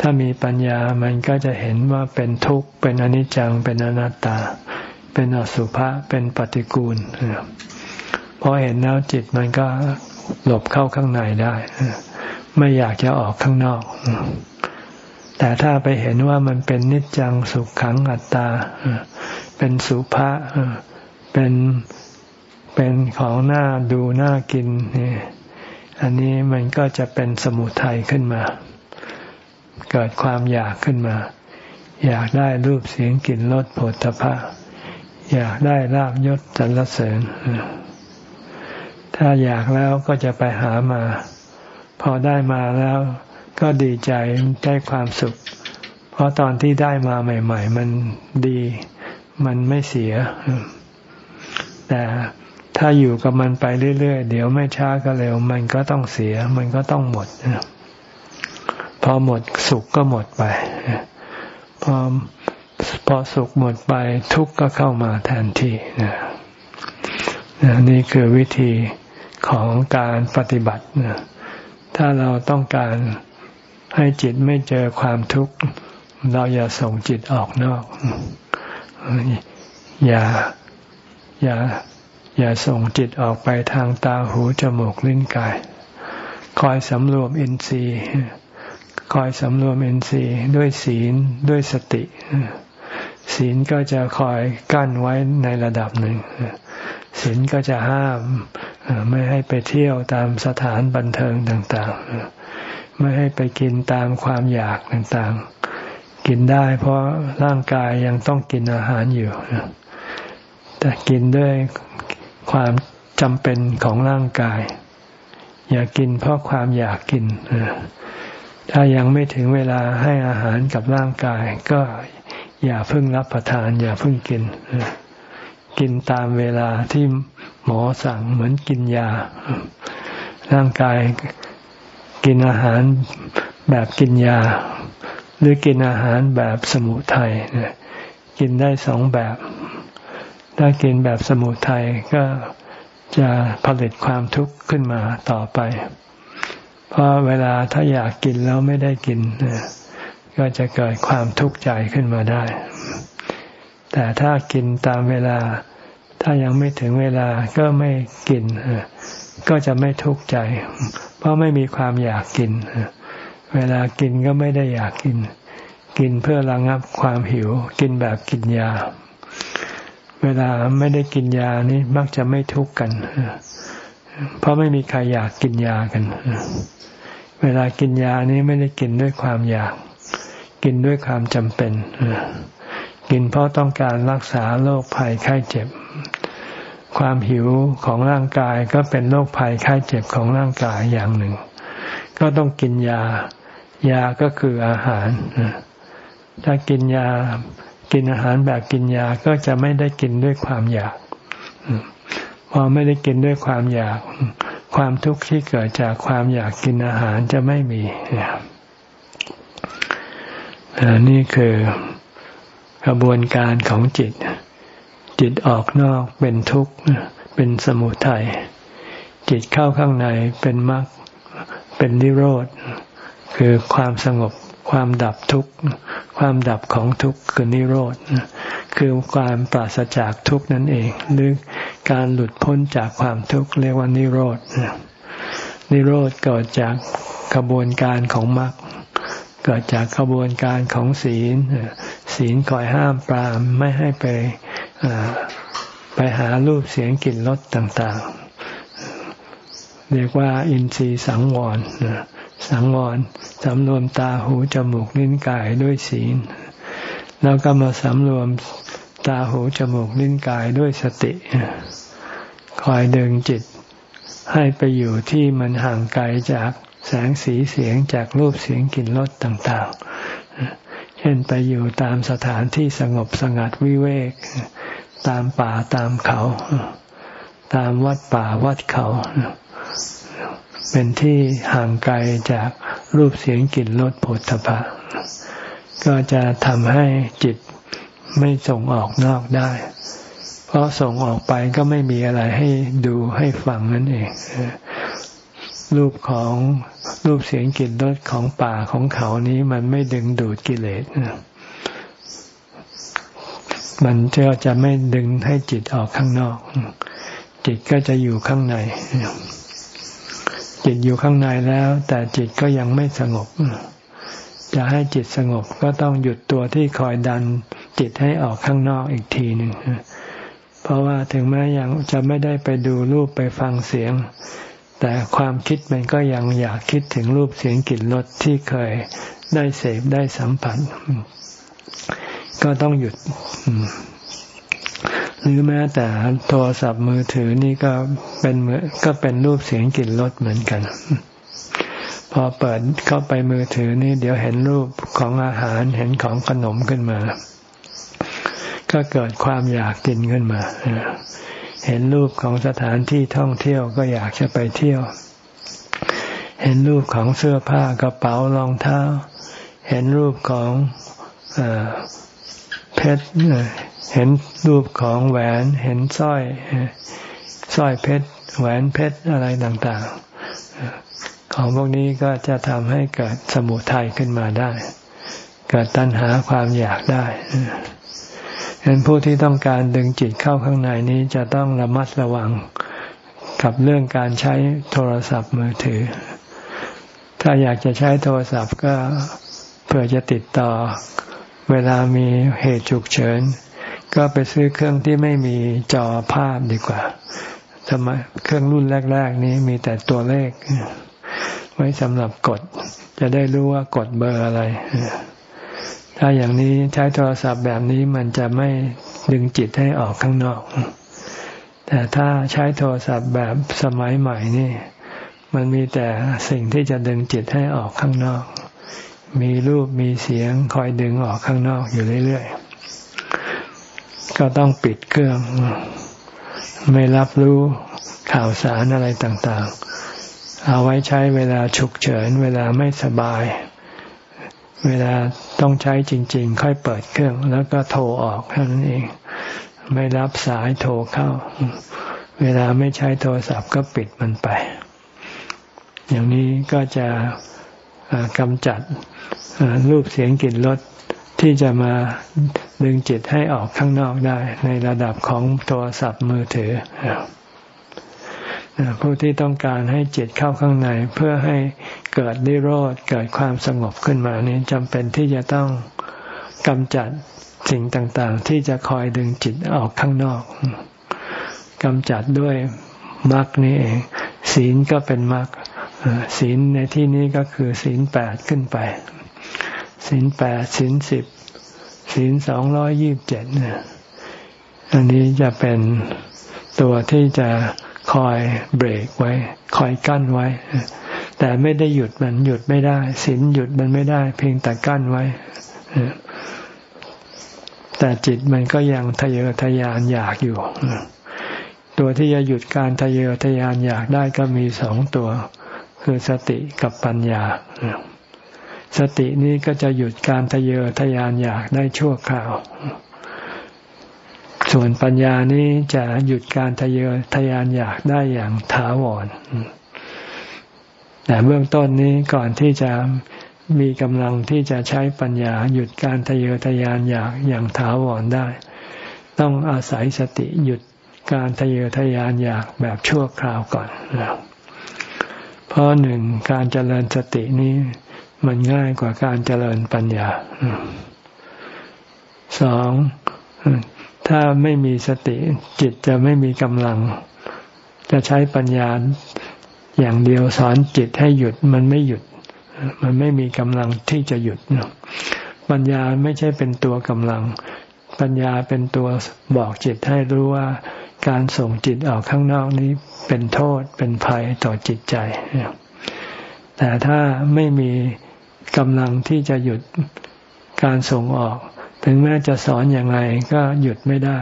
ถ้ามีปัญญามันก็จะเห็นว่าเป็นทุกข์ เป็นอนิจจัง เป็นอนัตตา เป็นอสุภะเป็นปฏิกูลพอเห็นแล้วจิตมันก็หลบเข้าข้างในได้ไม่อยากจะออกข้างนอก แต่ถ้าไปเห็นว่ามันเป็นนิจจังสุขขังอัตตา เป็นสุภะเป็น เป็นของหน้าดูหน้ากินนี่อันนี้มันก็จะเป็นสมุทัยขึ้นมา เกิดความอยากขึ้นมา อยากได้รูปเสียงกลิ่นรสผลตภะอยากได้ลาบยศสรรเสริญ ถ้าอยากแล้วก็จะไปหามา พอได้มาแล้วก็ดีใจได้ความสุข เพราะตอนที่ได้มาใหม่ ๆ มันดี มันไม่เสีย แต่ ถ้าอยู่กับมันไปเรื่อยๆ เดี๋ยวไม่ช้าก็เร็ว มันก็ต้องเสีย มันก็ต้องหมดพอหมดสุขก็หมดไปพอพอสุขหมดไปทุกข์ก็เข้ามาแทนที่นะนี่คือวิธีของการปฏิบัตินะถ้าเราต้องการให้จิตไม่เจอความทุกข์ เราอย่าส่งจิตออกนอก อย่า อย่า อย่าส่งจิตออกไปทางตาหูจมูกลิ้นกาย คอยสำรวมอินทรีย์ คอยสำรวมอินทรีย์ด้วยศีลด้วยสติ ศีลก็จะคอยกั้นไว้ในระดับหนึ่ง ศีลก็จะห้ามไม่ให้ไปเที่ยวตามสถานบันเทิงต่างๆ ไม่ให้ไปกินตามความอยากต่างๆ กินได้เพราะร่างกายยังต้องกินอาหารอยู่แต่กินด้วย ความจำเป็นของร่างกาย อย่ากินเพราะความอยากกิน ถ้ายังไม่ถึงเวลาให้อาหารกับร่างกาย ก็อย่าเพิ่งรับประทาน อย่าเพิ่งกิน กินตามเวลาที่หมอสั่งเหมือนกินยา ร่างกายกินอาหารแบบกินยา หรือกินอาหารแบบสมุทัยกินได้สองแบบ ถ้ากินแบบสมุทัยก็จะผลิตความทุกข์ขึ้นมาต่อไป เพราะเวลาถ้าอยากกินแล้วไม่ได้กิน ก็จะเกิดความทุกข์ใจขึ้นมาได้ แต่ถ้ากินตามเวลา ถ้ายังไม่ถึงเวลาก็ไม่กิน ก็จะไม่ทุกข์ใจ เพราะไม่มีความอยากกิน เวลากินก็ไม่ได้อยากกิน กินเพื่อระงับความหิว กินแบบกินยา เวลาไม่ได้กินยานี่มักจะไม่ทุกข์กัน เพราะไม่มีใครอยากกินยากัน เวลากินยานี้ไม่ได้กินด้วยความอยาก กินด้วยความจำเป็น กินเพราะต้องการรักษาโรคภัยไข้เจ็บ ความหิวของร่างกายก็เป็นโรคภัยไข้เจ็บของร่างกายอย่างหนึ่ง ก็ต้องกินยา ยาก็คืออาหาร ถ้ากินยา กินอาหารแบบกินยาก็จะไม่ได้กินด้วยความอยาก พอไม่ได้กินด้วยความอยาก ความทุกข์ที่เกิดจากความอยากกินอาหารจะไม่มีนี่คือกระบวนการของจิต จิตออกนอกเป็นทุกข์ เป็นสมุทัย จิตเข้าข้างในเป็นมรรค เป็นนิโรธ คือความสงบ ความดับทุกข์ความดับของทุกข์คือนิโรธคือความปราศจากทุกข์นั่นเอง หรือการหลุดพ้นจากความทุกข์เรียกว่านิโรธนิโรธเกิดจากกระบวนการของมรรคเกิดจากกระบวนการของศีลศีลคอยห้ามปรามไม่ให้ไปไปหารูปเสียงกลิ่นรสต่าง ๆ เรียกว่าอินทรีย์สังวร สังวรสำรวมตาหูจมูกลิ้นกายด้วยศีล แล้วก็มาสำรวมตาหูจมูกลิ้นกายด้วยสติ คอยดึงจิต ให้ไปอยู่ที่มันห่างไกลจากแสงสีเสียงจากรูปเสียงกลิ่นรสต่างๆ เช่นไปอยู่ตามสถานที่สงบสงัดวิเวก ตามป่าตามเขา ตามวัดป่าวัดเขา เป็นที่ห่างไกลจากรูปเสียงกลิ่นรสผลทพะก็จะทำให้จิตไม่ส่งออกนอกได้ เพราะส่งออกไปก็ไม่มีอะไรให้ดูให้ฟังนั่นเองรูปของรูปเสียงกลิ่นรสของป่าของเขานี้มันไม่ดึงดูดกิเลสมันจะจะไม่ดึงให้จิตออกข้างนอก จิตก็จะอยู่ข้างใน จิตอยู่ข้างในแล้ว แต่จิตก็ยังไม่สงบ จะให้จิตสงบก็ต้องหยุดตัวที่คอยดันจิตให้ออกข้างนอกอีกทีหนึ่งเพราะว่าถึงแม้ยังจะไม่ได้ไปดูรูปไปฟังเสียง แต่ความคิดมันก็ยังอยากคิดถึงรูปเสียงกลิ่นรสที่เคยได้เสพได้สัมผัสก็ต้องหยุด หรือแม้แต่โทรศัพท์มือถือนี่ก็เป็นเหมือนก็เป็นรูปเสียงกลิ่นรสเหมือนกัน พอเปิดเข้าไปมือถือนี่ เดี๋ยวเห็นรูปของอาหารเห็นของขนมขึ้นมา ก็เกิดความอยากกินขึ้นมา เห็นรูปของสถานที่ท่องเที่ยวก็อยากจะไปเที่ยว เห็นรูปของเสื้อผ้ากระเป๋ารองเท้า เห็นรูปของเพชร เห็นรูปของแหวนเห็นสร้อยสร้อยเพชร แหวนเพชรอะไรต่างๆ ของพวกนี้ก็จะทำให้เกิดสมุทัยขึ้นมาได้ เกิดตัณหาความอยากได้เห็นผู้ที่ต้องการดึงจิตเข้าข้างในนี้จะต้องระมัดระวังกับเรื่องการใช้โทรศัพท์มือถือ ถ้าอยากจะใช้โทรศัพท์ก็เพื่อจะติดต่อ เวลามีเหตุฉุกเฉิน ก็ไปซื้อเครื่องที่ไม่มีจอภาพดีกว่าทำไมเครื่องรุ่นแรก ๆ นี้มีแต่ตัวเลข ไว้สำหรับกด จะได้รู้ว่ากดเบอร์อะไร ถ้าอย่างนี้ใช้โทรศัพท์แบบนี้มันจะไม่ดึงจิตให้ออกข้างนอก แต่ถ้าใช้โทรศัพท์แบบสมัยใหม่นี่ มันมีแต่สิ่งที่จะดึงจิตให้ออกข้างนอก มีรูปมีเสียงคอยดึงออกข้างนอกอยู่เรื่อยๆ ก็ต้องปิดเครื่อง ไม่รับรู้ข่าวสารอะไรต่าง ๆ เอาไว้ใช้เวลาฉุกเฉิน เวลาไม่สบาย เวลาต้องใช้จริง ๆ ค่อยเปิดเครื่อง แล้วก็โทรออกแค่นั้นเอง ไม่รับสายโทรเข้า เวลาไม่ใช้โทรศัพท์ก็ปิดมันไป อย่างนี้ก็จะกำจัดรูปเสียงกลิ่นรสที่จะมา ดึงจิตให้ออกข้างนอกได้ ในระดับของโทรศัพท์มือถือผู้ที่ต้องการให้จิตเข้าข้างในเพื่อให้เกิดนิโรธเกิดความสงบขึ้นมานี้จำเป็นที่จะต้องกำจัดสิ่งต่าง ๆ ที่จะคอยดึงจิตออกข้างนอกกำจัดด้วยมรรคนี้เอง ศีลก็เป็นมรรคศีลในที่นี้ก็คือศีลแปดขึ้นไปศีลแปดศีลสิบ ศีลสองร้อยยี่บเจ็ดเนี่ยอันนี้จะเป็นตัวที่จะคอยเบรกไว้ คอยกั้นไว้ แต่ไม่ได้หยุดมันหยุดไม่ได้ศีลหยุดมันไม่ได้ เพียงแต่กั้นไว้แต่จิตมันก็ยังทะเยอทะยานอยากอยู่ ตัวที่จะหยุดการทะเยอทะยานอยากได้ก็มีสองตัว คือสติกับปัญญา สตินี้ก็จะหยุดการทะเยอทะยานอยากได้ชั่วคราว ส่วนปัญญานี้จะหยุดการทะเยอทะยานอยากได้อย่างถาวรแต่เบื้องต้นนี้ก่อนที่จะมีกำลังที่จะใช้ปัญญาหยุดการทะเยอทะยานอยากอย่างถาวรได้ ต้องอาศัยสติหยุดการทะเยอทะยานอยากแบบชั่วคราวก่อน เพราะหนึ่งการเจริญสตินี้ มันง่ายกว่าการเจริญปัญญาสองถ้าไม่มีสติจิตจะไม่มีกำลัง จะใช้ปัญญาอย่างเดียวสอนจิตให้หยุดมันไม่หยุด มันไม่มีกำลังที่จะหยุดปัญญาไม่ใช่เป็นตัวกำลัง ปัญญาเป็นตัวบอกจิตให้รู้ว่า การส่งจิตออกข้างนอกนี้เป็นโทษเป็นภัยต่อจิตใจแต่ถ้าไม่มี กำลังที่จะหยุดการส่งออก ถึงแม้จะสอนอย่างไรก็หยุดไม่ได้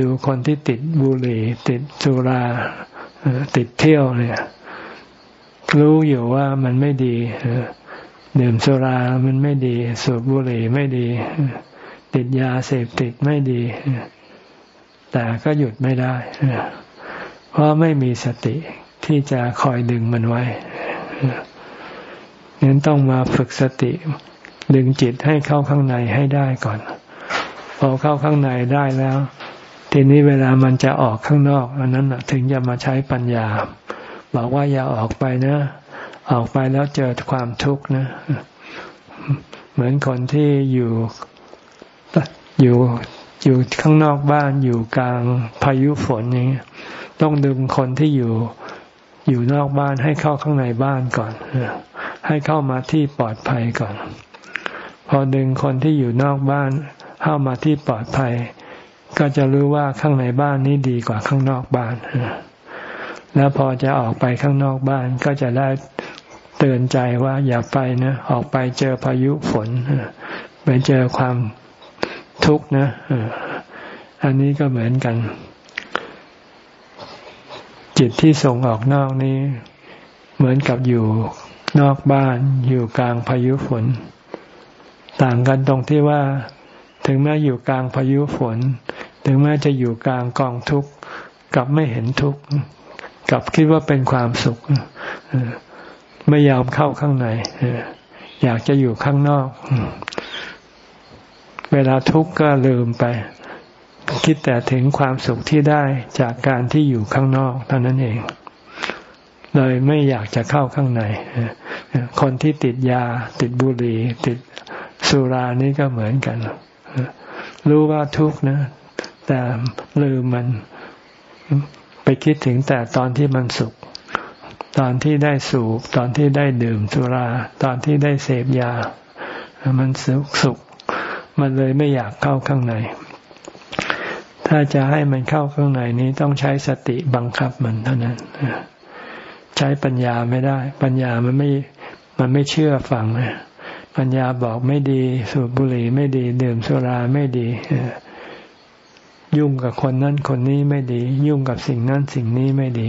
ดูคนที่ติดบุหรี่ ติดสุราติดเที่ยวเนี่ยรู้อยู่ว่ามันไม่ดีดื่มสุรามันไม่ดี สูบบุหรี่ไม่ดี ติดยาเสพติดไม่ดี แต่ก็หยุดไม่ได้ เพราะไม่มีสติที่จะคอยดึงมันไว้ นั้นต้องมาฝึกสติ ดึงจิตให้เข้าข้างในให้ได้ก่อน พอเข้าข้างในได้แล้ว ทีนี้เวลามันจะออกข้างนอกอันนั้นถึงจะมาใช้ปัญญา บอกว่าอย่าออกไปนะ ออกไปแล้วเจอความทุกข์นะ เหมือนคนที่อยู่อยู่อยู่ข้างนอกบ้านอยู่กลางพายุฝนนี้ยต้องดึงคนที่อยู่ อยู่นอกบ้านให้เข้าข้างในบ้านก่อน ให้เข้ามาที่ปลอดภัยก่อน พอดึงคนที่อยู่นอกบ้านเข้ามาที่ปลอดภัย ก็จะรู้ว่าข้างในบ้านนี้ดีกว่าข้างนอกบ้าน แล้วพอจะออกไปข้างนอกบ้านก็จะได้เตือนใจว่าอย่าไปนะออกไปเจอพายุฝนไปเจอความทุกข์นะอันนี้ก็เหมือนกัน จิตที่ส่งออกนอกนี้ เหมือนกับอยู่นอกบ้านอยู่กลางพายุฝน ต่างกันตรงที่ว่า ถึงแม้อยู่กลางพายุฝน ถึงแม้จะอยู่กลางกองทุกข์กับไม่เห็นทุกข์กับคิดว่าเป็นความสุขไม่ยอมเข้าข้างในอยากจะอยู่ข้างนอก เวลาทุกข์ก็ลืมไป คิดแต่ถึงความสุขที่ได้จากการที่อยู่ข้างนอกเท่านั้นเอง เลยไม่อยากจะเข้าข้างในคนที่ติดยา ติดบุหรี่ติดสุรานี่ก็เหมือนกัน รู้ว่าทุกข์นะ แต่ลืมมันไปคิดถึงแต่ตอนที่มันสุข ตอนที่ได้สูบ ตอนที่ได้ดื่มสุรา ตอนที่ได้เสพยา มันสุขสุข มันเลยไม่อยากเข้าข้างใน ถ้าจะให้มันเข้าข้างในนี้ต้องใช้สติบังคับมันเท่านั้นใช้ปัญญาไม่ได้ ปัญญามันไม่ มันไม่เชื่อฟังปัญญาบอกไม่ดีสูบบุหรี่ไม่ดีดื่มสุราไม่ดียุ่งกับคนนั้นคนนี้ไม่ดี ยุ่งกับสิ่งนั้นสิ่งนี้ไม่ดี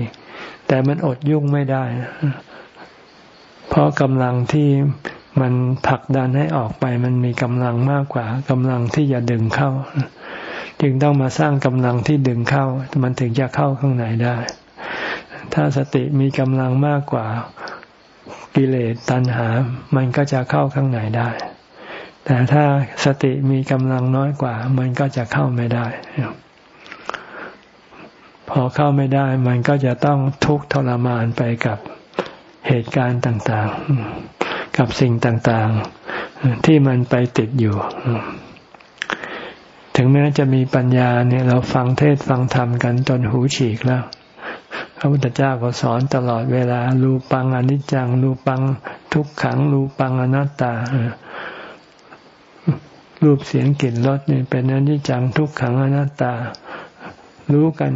แต่มันอดยุ่งไม่ได้ เพราะกำลังที่มันผลักดันให้ออกไป มันมีกำลังมากกว่ากำลังที่จะดึงเข้า จึงต้องมาสร้างกำลังที่ดึงเข้า มันถึงจะเข้าข้างในได้ ถ้าสติมีกำลังมากกว่ากิเลสตัณหา มันก็จะเข้าข้างในได้ แต่ถ้าสติมีกำลังน้อยกว่า มันก็จะเข้าไม่ได้ พอเข้าไม่ได้ มันก็จะต้องทุกข์ทรมานไปกับเหตุการณ์ต่าง ๆ กับสิ่งต่าง ๆ ที่มันไปติดอยู่ ถึงแม้จะมีปัญญาเนี่ยเราฟังเทศฟังธรรมกันจนหูฉีกแล้ว พระพุทธเจ้าก็สอนตลอดเวลา รูปังอนิจจัง รูปังทุกขัง รูปังอนัตตา รูปเสียงกลิ่นรสเนี่ยเป็นอนิจจังทุกขังอนัตตา รู้กัน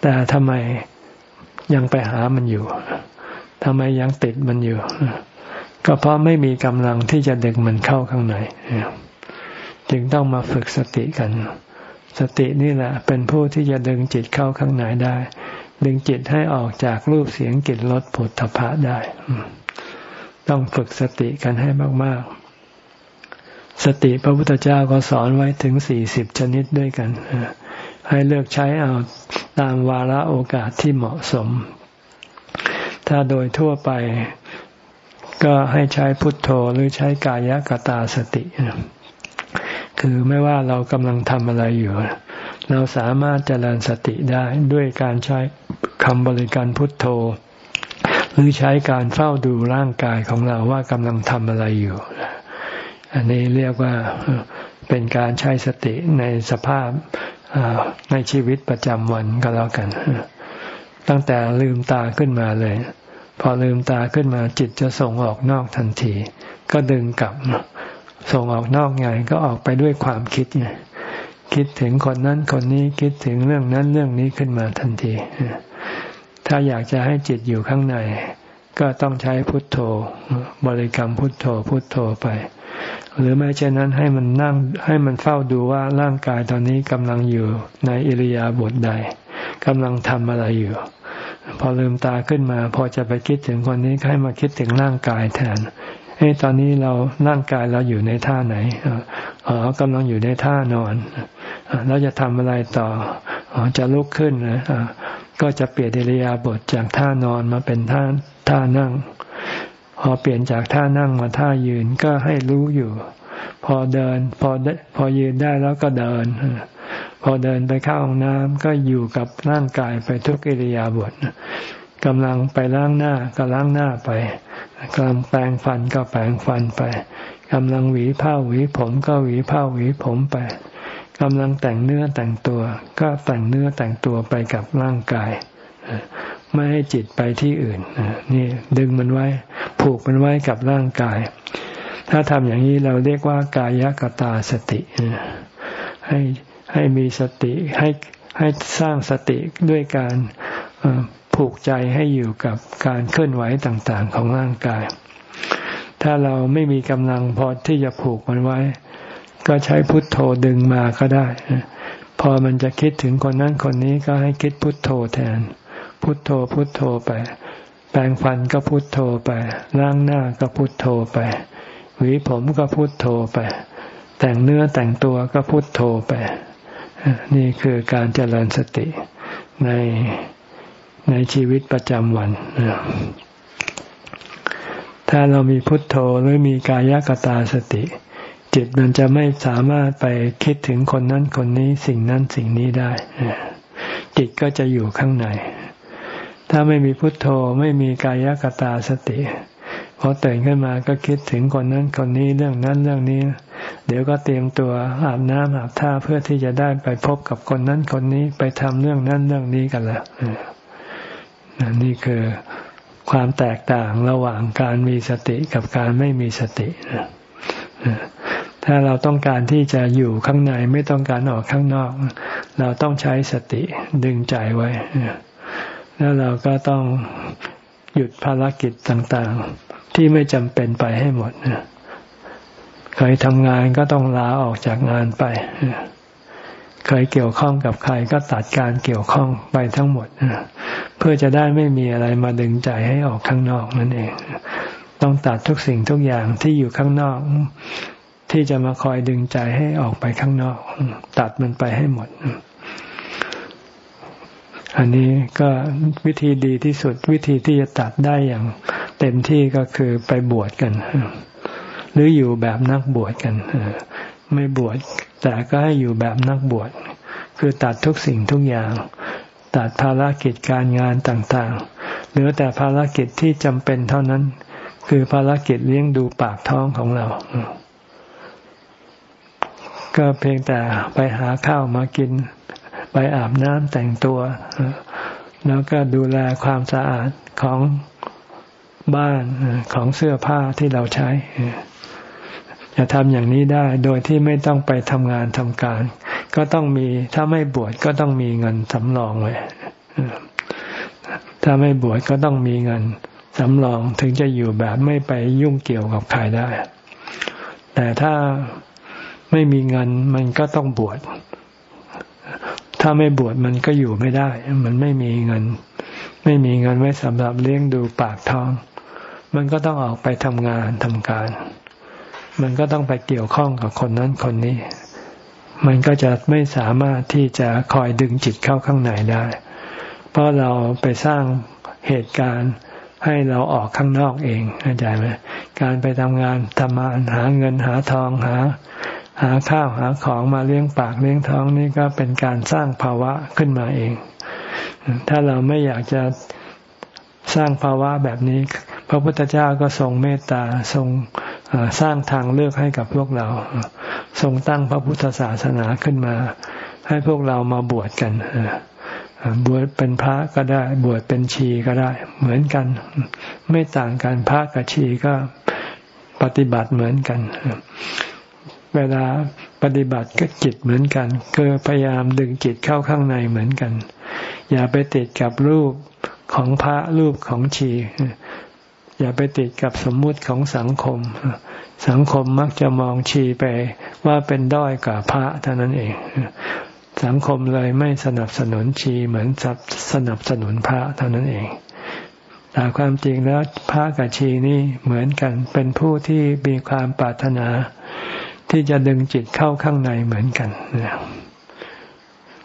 แต่ทำไมยังไปหามันอยู่ทำไมยังติดมันอยู่ ก็เพราะไม่มีกำลังที่จะดึงมันเข้าข้างใน จึงต้องมาฝึกสติกัน สตินี่แหละ เป็นผู้ที่จะดึงจิตเข้าข้างในได้ ดึงจิตให้ออกจากรูปเสียงกลิ่นรสผลทพะได้ ต้องฝึกสติกันให้มาก ๆ สติพระพุทธเจ้าก็สอนไว้ถึงสี่สิบชนิดด้วยกัน ให้เลือกใช้เอาตามวาระโอกาสที่เหมาะสม ถ้าโดยทั่วไปก็ให้ใช้พุทโธหรือใช้กายกตาสติ คือไม่ว่าเรากำลังทำอะไรอยู่ เราสามารถเจริญสติได้ด้วยการใช้คำบริการพุทโธ หรือใช้การเฝ้าดูร่างกายของเราว่ากำลังทำอะไรอยู่ อันนี้เรียกว่าเป็นการใช้สติในสภาพในชีวิตประจำวันก็แล้วกัน ตั้งแต่ลืมตาขึ้นมาเลย พอลืมตาขึ้นมาจิตจะส่งออกนอกทันที ก็ดึงกลับ ส่งออกนอกไงก็ออกไปด้วยความคิดไงคิดถึงคนนั้นคนนี้คิดถึงเรื่องนั้นเรื่องนี้ขึ้นมาทันที ถ้าอยากจะให้จิตอยู่ข้างใน ก็ต้องใช้พุทโธ บริกรรมพุทโธพุทโธไป หรือไม่เช่นนั้นให้มันนั่งให้มันเฝ้าดูว่าร่างกายตอนนี้กำลังอยู่ในอิริยาบถใดกำลังทำอะไรอยู่ พอลืมตาขึ้นมา พอจะไปคิดถึงคนนี้ให้มาคิดถึงร่างกายแทน เฮ้ตอนนี้เราร่างกายเราอยู่ในท่าไหนอ๋อกำลังอยู่ในท่านอนเราจะทำอะไรต่ออจะลุกขึ้นนะก็จะเปลี่ยนอิริยาบถจากท่านอนมาเป็นท่าท่านั่ง พอเปลี่ยนจากท่านั่งมาท่ายืนก็ให้รู้อยู่ พอเดิน พอพอยืนได้แล้วก็เดิน พอเดินไปเข้าห้องน้ำก็อยู่กับร่างกายไปทุกอิริยาบถ กำลังไปล้างหน้าก็ล้างหน้าไปกำลังแปรงฟันก็แปรงฟันไปกำลังหวีผ้าหวีผมก็หวีผ้าหวีผมไปกำลังแต่งเนื้อแต่งตัว ก็แต่งเนื้อแต่งตัวไปกับร่างกายไม่ให้จิตไปที่อื่นนี่ดึงมันไว้ ผูกมันไว้กับร่างกาย ถ้าทำอย่างนี้เราเรียกว่ากายกตาสติให้ให้มีสติให้ให้สร้างสติด้วยการ ผูกใจให้อยู่กับการเคลื่อนไหวต่างๆ ของร่างกาย ถ้าเราไม่มีกำลังพอที่จะผูกมันไว้ ก็ใช้พุทโธดึงมาก็ได้ พอมันจะคิดถึงคนนั้นคนนี้ก็ให้คิดพุทโธแทน พุทโธพุทโธไป แปรงฟันก็พุทโธไป ล้างหน้าก็พุทโธไป หวีผมก็พุทโธไป แต่งเนื้อแต่งตัวก็พุทโธไป นี่คือการเจริญสติใน ในชีวิตประจำวัน ถ้าเรามีพุทโธหรือมีกายกตาสติ จิตมันจะไม่สามารถไปคิดถึงคนนั้นคนนี้สิ่งนั้นสิ่งนี้ได้ จิตก็จะอยู่ข้างใน ถ้าไม่มีพุทโธไม่มีกายกตาสติพอตื่นขึ้นมาก็คิดถึงคนนั้นคนนี้เรื่องนั้นเรื่องนี้ เดี๋ยวก็เตรียมตัวอาบน้ำอาบท่าเพื่อที่จะได้ไปพบกับคนนั้นคนนี้ไปทำเรื่องนั้นเรื่องนี้กันละ นี่คือความแตกต่างระหว่างการมีสติกับการไม่มีสติถ้าเราต้องการที่จะอยู่ข้างในไม่ต้องการออกข้างนอก เราต้องใช้สติดึงใจไว้ แล้วเราก็ต้องหยุดภารกิจต่างๆ ที่ไม่จำเป็นไปให้หมดเคยทำงานก็ต้องลาออกจากงานไป เคยเกี่ยวข้องกับใครก็ตัดการเกี่ยวข้องไปทั้งหมดเพื่อจะได้ไม่มีอะไรมาดึงใจให้ออกข้างนอกนั่นเอง ต้องตัดทุกสิ่งทุกอย่างที่อยู่ข้างนอก ที่จะมาคอยดึงใจให้ออกไปข้างนอก ตัดมันไปให้หมด อันนี้ก็วิธีดีที่สุดวิธีที่จะตัดได้อย่างเต็มที่ก็คือไปบวชกันหรืออยู่แบบนักบวชกัน ไม่บวชแต่ก็ให้อยู่แบบนักบวชคือตัดทุกสิ่งทุกอย่าง ตัดภารกิจการงานต่างๆ เหลือแต่ภารกิจที่จำเป็นเท่านั้น คือภารกิจเลี้ยงดูปากท้องของเรา ก็เพียงแต่ไปหาข้าวมากิน ไปอาบน้ำแต่งตัว แล้วก็ดูแลความสะอาดของบ้านของเสื้อผ้าที่เราใช้ จะทำอย่างนี้ได้โดยที่ไม่ต้องไปทำงานทำการ ก็ต้องมีถ้าไม่บวชก็ต้องมีเงินสำรองไว้ถ้าไม่บวชก็ต้องมีเงินสำรองถึงจะอยู่แบบไม่ไปยุ่งเกี่ยวกับใครได้ แต่ถ้าไม่มีเงินมันก็ต้องบวช ถ้าไม่บวชมันก็อยู่ไม่ได้ มันไม่มีเงิน ไม่มีเงินไว้สำหรับเลี้ยงดูปากท้อง มันก็ต้องออกไปทำงานทำการ มันก็ต้องไปเกี่ยวข้องกับคนนั้นคนนี้ มันก็จะไม่สามารถที่จะคอยดึงจิตเข้าข้างในได้ เพราะเราไปสร้างเหตุการณ์ให้เราออกข้างนอกเองเข้าใจไหมการไปทำงานทำงานหาเงินหาทองหา หาข้าวหาของมาเลี้ยงปากเลี้ยงท้องนี่ก็เป็นการสร้างภาวะขึ้นมาเอง ถ้าเราไม่อยากจะสร้างภาวะแบบนี้ พระพุทธเจ้าก็ทรงเมตตาทรง สร้างทางเลือกให้กับพวกเรา ทรงตั้งพระพุทธศาสนาขึ้นมา ให้พวกเรามาบวชกันบวชเป็นพระก็ได้ บวชเป็นชีก็ได้ เหมือนกัน ไม่ต่างกันพระกับชีก็ปฏิบัติเหมือนกัน เวลาปฏิบัติก็จิตเหมือนกันคือพยายามดึงจิตเข้าข้างในเหมือนกัน อย่าไปติดกับรูปของพระรูปของชี อย่าไปติดกับสมมุติของสังคม สังคมมักจะมองชีไปว่าเป็นด้อยกว่าพระเท่านั้นเอง สังคมเลยไม่สนับสนุนชีเหมือนสนับสนุนพระเท่านั้นเองแต่ความจริงแล้วพระกับชีนี่เหมือนกัน เป็นผู้ที่มีความปรารถนา ที่จะดึงจิตเข้าข้างในเหมือนกัน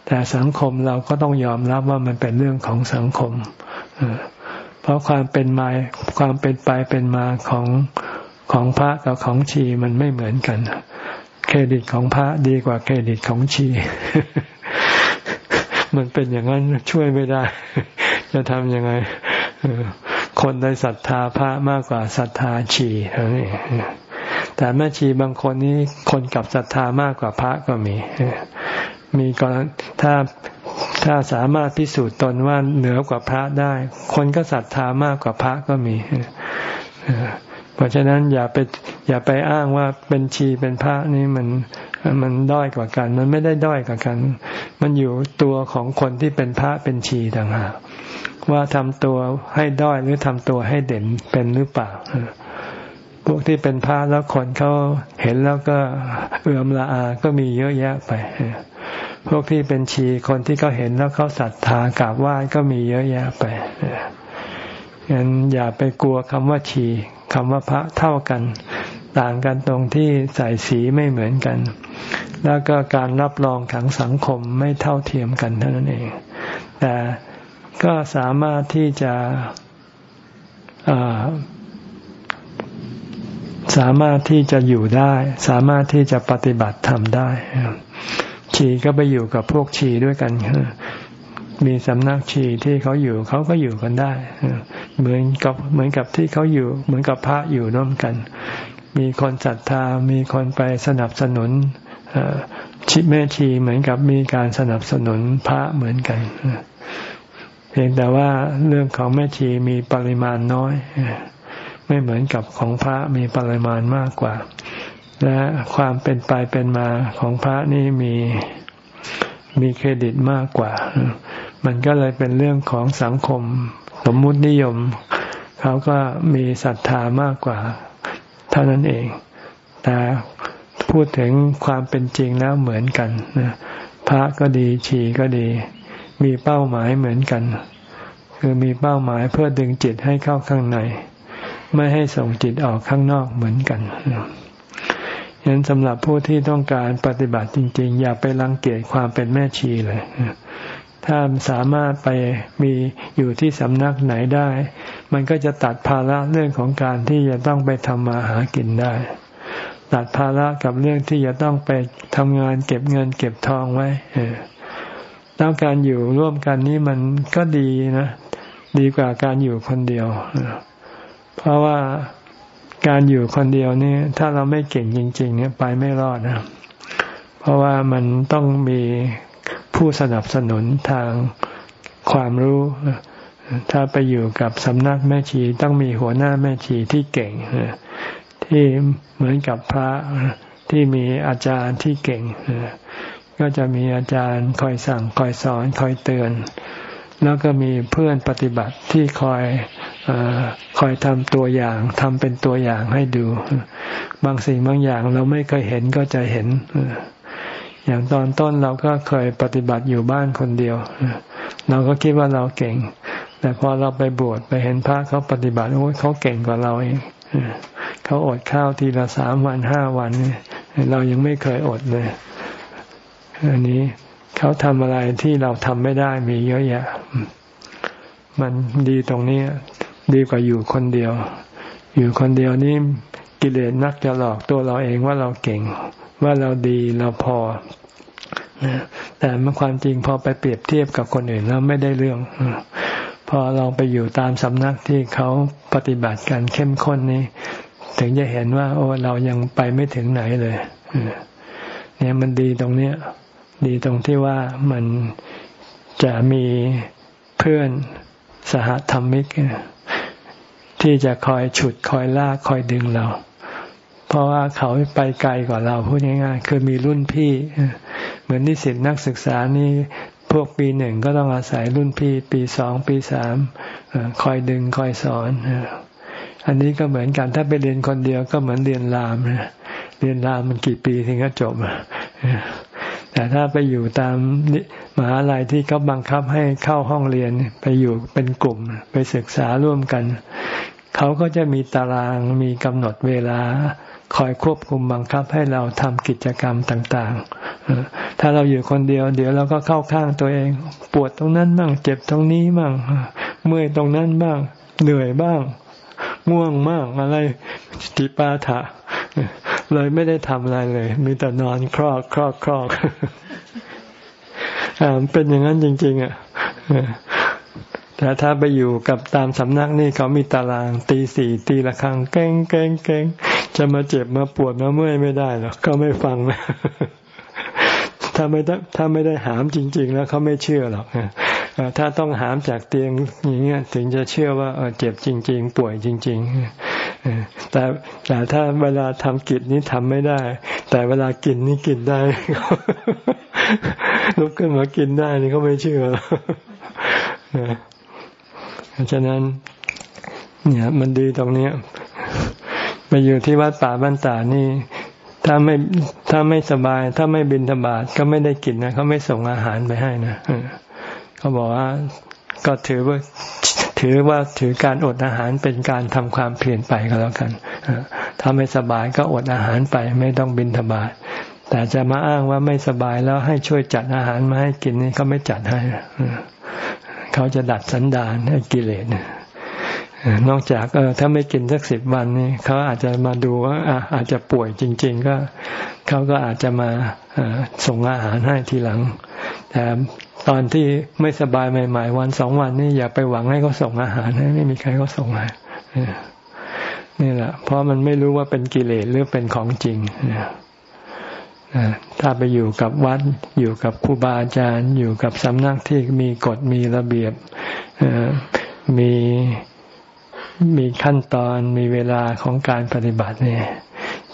แต่สังคมเราก็ต้องยอมรับว่ามันเป็นเรื่องของสังคม เพราะความเป็นมาความเป็นไปเป็นมาของของพระกับของชีมันไม่เหมือนกัน เครดิตของพระดีกว่าเครดิตของชี มันเป็นอย่างนั้นช่วยไม่ได้ จะทำยังไงคนได้ศรัทธาพระมากกว่าศรัทธาชีเท่านี้แต่แม่ชีบางคนนี้คนกับศรัทธามากกว่าพระก็มี มีก่อนถ้า ถ้าสามารถพิสูจน์ตนว่าเหนือกว่าพระได้ คนก็ศรัทธามากกว่าพระก็มีเพราะฉะนั้นอย่าไปอย่าไปอ้างว่าเป็นชีเป็นพระนี่มันมันด้อยกว่ากัน มันไม่ได้ด้อยกว่ากัน มันอยู่ตัวของคนที่เป็นพระเป็นชีต่างหากว่าทำตัวให้ด้อยหรือทำตัวให้เด่นเป็นหรือเปล่าพวกที่เป็นพระแล้วคนเขาเห็นแล้วก็เอื่อมละอาก็มีเยอะแยะไป พวกที่เป็นชีคนที่เขาเห็นแล้วเขาศรัทธากราบไหว้ก็มีเยอะแยะไปงั้นอย่าไปกลัวคำว่าชีคำว่าพระเท่ากัน ต่างกันตรงที่ใส่สีไม่เหมือนกัน แล้วก็การรับรองขังสังคมไม่เท่าเทียมกันเท่านั้นเอง แต่ก็สามารถที่จะสามารถที่จะอยู่ได้ สามารถที่จะปฏิบัติธรรมได้ ชีก็ไปอยู่กับพวกชีด้วยกันมีสำนักชีที่เขาอยู่เขาก็อยู่กันได้ เหมือนกับเหมือนกับที่เขาอยู่ เหมือนกับพระอยู่ร่วมกัน มีคนศรัทธา มีคนไปสนับสนุนชิแม่ชีเหมือนกับมีการสนับสนุนพระเหมือนกันเพียงแต่ว่าเรื่องของแม่ชีมีปริมาณน้อย ไม่เหมือนกับของพระมีปริมาณมากกว่า และความเป็นไปเป็นมาของพระนี่มีมีเครดิตมากกว่า มันก็เลยเป็นเรื่องของสังคม สมมุตินิยม เขาก็มีศรัทธามากกว่า เท่านั้นเอง แต่พูดถึงความเป็นจริงแล้วเหมือนกันนะพระก็ดีชีก็ดี มีเป้าหมายเหมือนกัน คือมีเป้าหมายเพื่อดึงจิตให้เข้าข้างใน ไม่ให้ส่งจิตออกข้างนอกเหมือนกัน ฉะนั้นสำหรับผู้ที่ต้องการปฏิบัติจริง ๆ อย่าไปรังเกียจความเป็นแม่ชีเลย ถ้าสามารถไปมีอยู่ที่สำนักไหนได้ มันก็จะตัดภาระเรื่องของการที่จะต้องไปทำมาหากินได้ ตัดภาระกับเรื่องที่จะต้องไปทำงานเก็บเงินเก็บทองไว้แล้วการอยู่ร่วมกันนี้มันก็ดีนะ ดีกว่าการอยู่คนเดียว เพราะว่า การอยู่คนเดียวนี่ถ้าเราไม่เก่งจริง ๆ เนี่ยไปไม่รอดนะเพราะว่ามันต้องมีผู้สนับสนุนทางความรู้ ถ้าไปอยู่กับสำนักแม่ชีต้องมีหัวหน้าแม่ชีที่เก่งที่เหมือนกับพระที่มีอาจารย์ที่เก่งก็จะมีอาจารย์คอยสั่งคอยสอนคอยเตือน แล้วก็มีเพื่อนปฏิบัติที่คอย อคอยทำตัวอย่างทำเป็นตัวอย่างให้ดู บางสิ่งบางอย่างเราไม่เคยเห็นก็จะเห็น อย่างตอนต้นเราก็เคยปฏิบัติอยู่บ้านคนเดียว เราก็คิดว่าเราเก่ง แต่พอเราไปบวชไปเห็นพระเขาปฏิบัติโอ้ยเขาเก่งกว่าเราเองเขาอดข้าวทีละสามวันห้าวัน เรายังไม่เคยอดเลย อันนี้เขาทำอะไรที่เราทำไม่ได้มีเยอะแยะ มันดีตรงนี้ ดีกว่าอยู่คนเดียว อยู่คนเดียวนี่กิเลสนักจะหลอกตัวเราเองว่าเราเก่ง ว่าเราดีเราพอแต่มันความจริงพอไปเปรียบเทียบกับคนอื่นแล้วไม่ได้เรื่องพอเราไปอยู่ตามสำนักที่เขาปฏิบัติการเข้มข้นนี้ ถึงจะเห็นว่า โอ้เรายังไปไม่ถึงไหนเลยเนี่ยมันดีตรงเนี้ย ดีตรงที่ว่ามันจะมีเพื่อนสหธรรมิก ที่จะคอยฉุดคอยลากคอยดึงเรา เพราะว่าเขาไปไกลกว่าเราพูดง่ายๆคือมีรุ่นพี่ เหมือนนิสิตนักศึกษานี่พวกปีหนึ่งก็ต้องอาศัยรุ่นพี่ ปีสองปีสามคอยดึงคอยสอน อันนี้ก็เหมือนกันถ้าไปเรียนคนเดียวก็เหมือนเรียนรามเรียนรามมันกี่ปีถึงจะจบ แต่ถ้าไปอยู่ตามมหาลัยที่เขาบังคับให้เข้าห้องเรียนไปอยู่เป็นกลุ่มไปศึกษาร่วมกัน เขาก็จะมีตารางมีกำหนดเวลาคอยควบคุมบังคับให้เราทำกิจกรรมต่างๆ ถ้าเราอยู่คนเดียว เดี๋ยวเราก็เข้าข้างตัวเอง ปวดตรงนั้นบ้างเจ็บตรงนี้บ้างเมื่อยตรงนั้นบ้างเหนื่อยบ้าง ง่วงมากอะไรติปาถะ เลยไม่ได้ทำอะไรเลย มีแต่นอนครอกครอกครอกอ่าเป็นอย่างนั้นจริง ๆ อะแต่ถ้าไปอยู่กับตามสำนักนี่เขามีตาราง ตีสี่ตีละครั้งเก้งเก้งเก้งจะมาเจ็บมาปวดมาเมื่อยไม่ได้หรอกก็ไม่ฟังนะถ้าไม่ได้ถ้าไม่ได้หามจริง ๆ แล้วเขาไม่เชื่อหรอกถ้าต้องหามจากเตียงอย่างเงี้ยถึงจะเชื่อว่าเจ็บจริง ๆ ป่วยจริง ๆ แต่แต่ถ้าเวลาทำกิจนี้ทำไม่ได้ แต่เวลากินนี่กินได้ลุกขึ้นมากินได้นี่เขาไม่เชื่อเพราะฉะนั้น เนี่ย มันดีตรงนี้ไปอยู่ที่วัดป่าบ้านตานี่ ถ้าไม่ถ้าไม่สบาย ถ้าไม่บินธบาตก็ไม่ได้กินนะเขาไม่ส่งอาหารไปให้นะเขาบอกว่าก็ถือว่า ถือว่าถือการอดอาหารเป็นการทำความเพียรไปก็แล้วกันถ้าไม่สบายก็อดอาหารไปไม่ต้องบินทบาทแต่จะมาอ้างว่าไม่สบายแล้วให้ช่วยจัดอาหารมาให้กินนี่เขาไม่จัดให้เขาจะดัดสันดานให้กิเลสนอกจากเออถ้าไม่กินสักสิบวันนี่เขาอาจจะมาดูว่าอาจจะป่วยจริง ๆ ก็เขาก็อาจจะมาส่งอาหารให้ทีหลัง แต่ ตอนที่ไม่สบายใหม่ ๆ วันสองวันนี่อย่าไปหวังให้เขาส่งอาหารให้ไม่มีใครเขาส่งให้นี่แหละ เพราะมันไม่รู้ว่าเป็นกิเลสหรือเป็นของจริงถ้าไปอยู่กับวัด อยู่กับครูบาอาจารย์ อยู่กับสำนักที่มีกฎมีระเบียบมีมีขั้นตอนมีเวลาของการปฏิบัติเนี่ย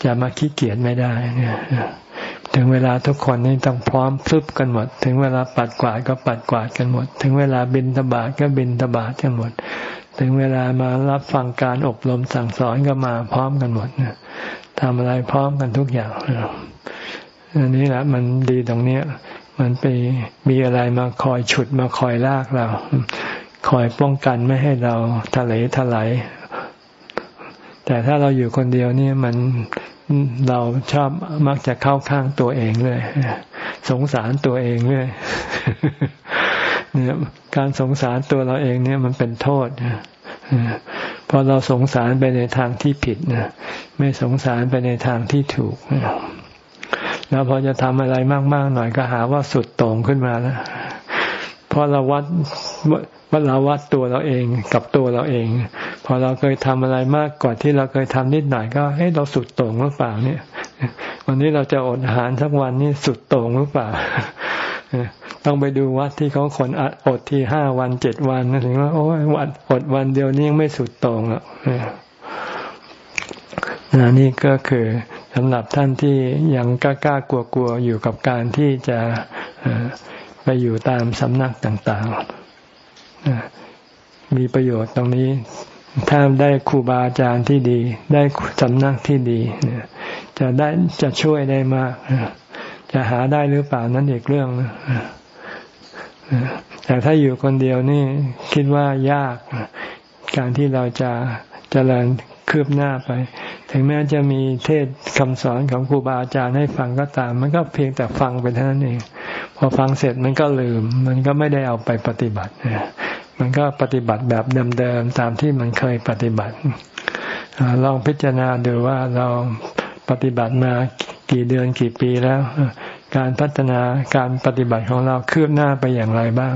จะมาขี้เกียจไม่ได้เนี่ย ถึงเวลาทุกคนนี่ต้องพร้อมพลึบกันหมด ถึงเวลาปัดกวาดก็ปัดกวาดกันหมด ถึงเวลาบินตบาทก็บินตบาทกันหมด ถึงเวลามารับฟังการอบรมสั่งสอนก็มาพร้อมกันหมดทำอะไรพร้อมกันทุกอย่างอันนี้แหละมันดีตรงเนี้ย มันไปมีอะไรมาคอยฉุดมาคอยลากเรา คอยป้องกันไม่ให้เราทะเลทลายแต่ถ้าเราอยู่คนเดียวนี่มัน เราชอบมักจะเข้าข้างตัวเองเลยสงสารตัวเองเลยเนี่ยการสงสารตัวเราเองเนี่ยมันเป็นโทษพอเราสงสารไปในทางที่ผิดนะไม่สงสารไปในทางที่ถูกแล้วพอจะทำอะไรมาก ๆ หน่อยก็หาว่าสุดโต่งขึ้นมาแล้วเพราะเราวัดว่าเราวัดตัวเราเองกับตัวเราเอง พอเราเคยทำอะไรมากกว่าที่เราเคยทำนิดหน่อยก็ให้เราสุดโต่งหรือเปล่าเนี่ย วันนี้เราจะอดอาหารทั้งวันนี่สุดโต่งหรือเปล่าต้องไปดูวัดที่เขาคนอดที่ห้าวันเจ็ดวันถึงว่าโอ้ยวัดอดวันเดียวนี้ยังไม่สุดโต่งหรอกนี่ก็คือสำหรับท่านที่ยังกล้ากล้ากลัวกลัวอยู่กับการที่จะไปอยู่ตามสำนักต่างๆมีประโยชน์ตรงนี้ ถ้าได้ครูบาอาจารย์ที่ดี ได้สำนักที่ดีจะได้จะช่วยได้มาก จะหาได้หรือเปล่านั้นอีกเรื่องนะแต่ถ้าอยู่คนเดียวนี่คิดว่ายาก การที่เราจะจะเจริญคืบหน้าไป ถึงแม้จะมีเทศคำสอนของครูบาอาจารย์ให้ฟังก็ตาม มันก็เพียงแต่ฟังไปเท่านั้นเอง พอฟังเสร็จมันก็ลืม มันก็ไม่ได้เอาไปปฏิบัติ มันก็ปฏิบัติแบบเดิมๆตามที่มันเคยปฏิบัติลองพิจารณาดูว่าเราปฏิบัติมากี่เดือนกี่ปีแล้ว การพัฒนาการปฏิบัติของเราคืบหน้าไปอย่างไรบ้าง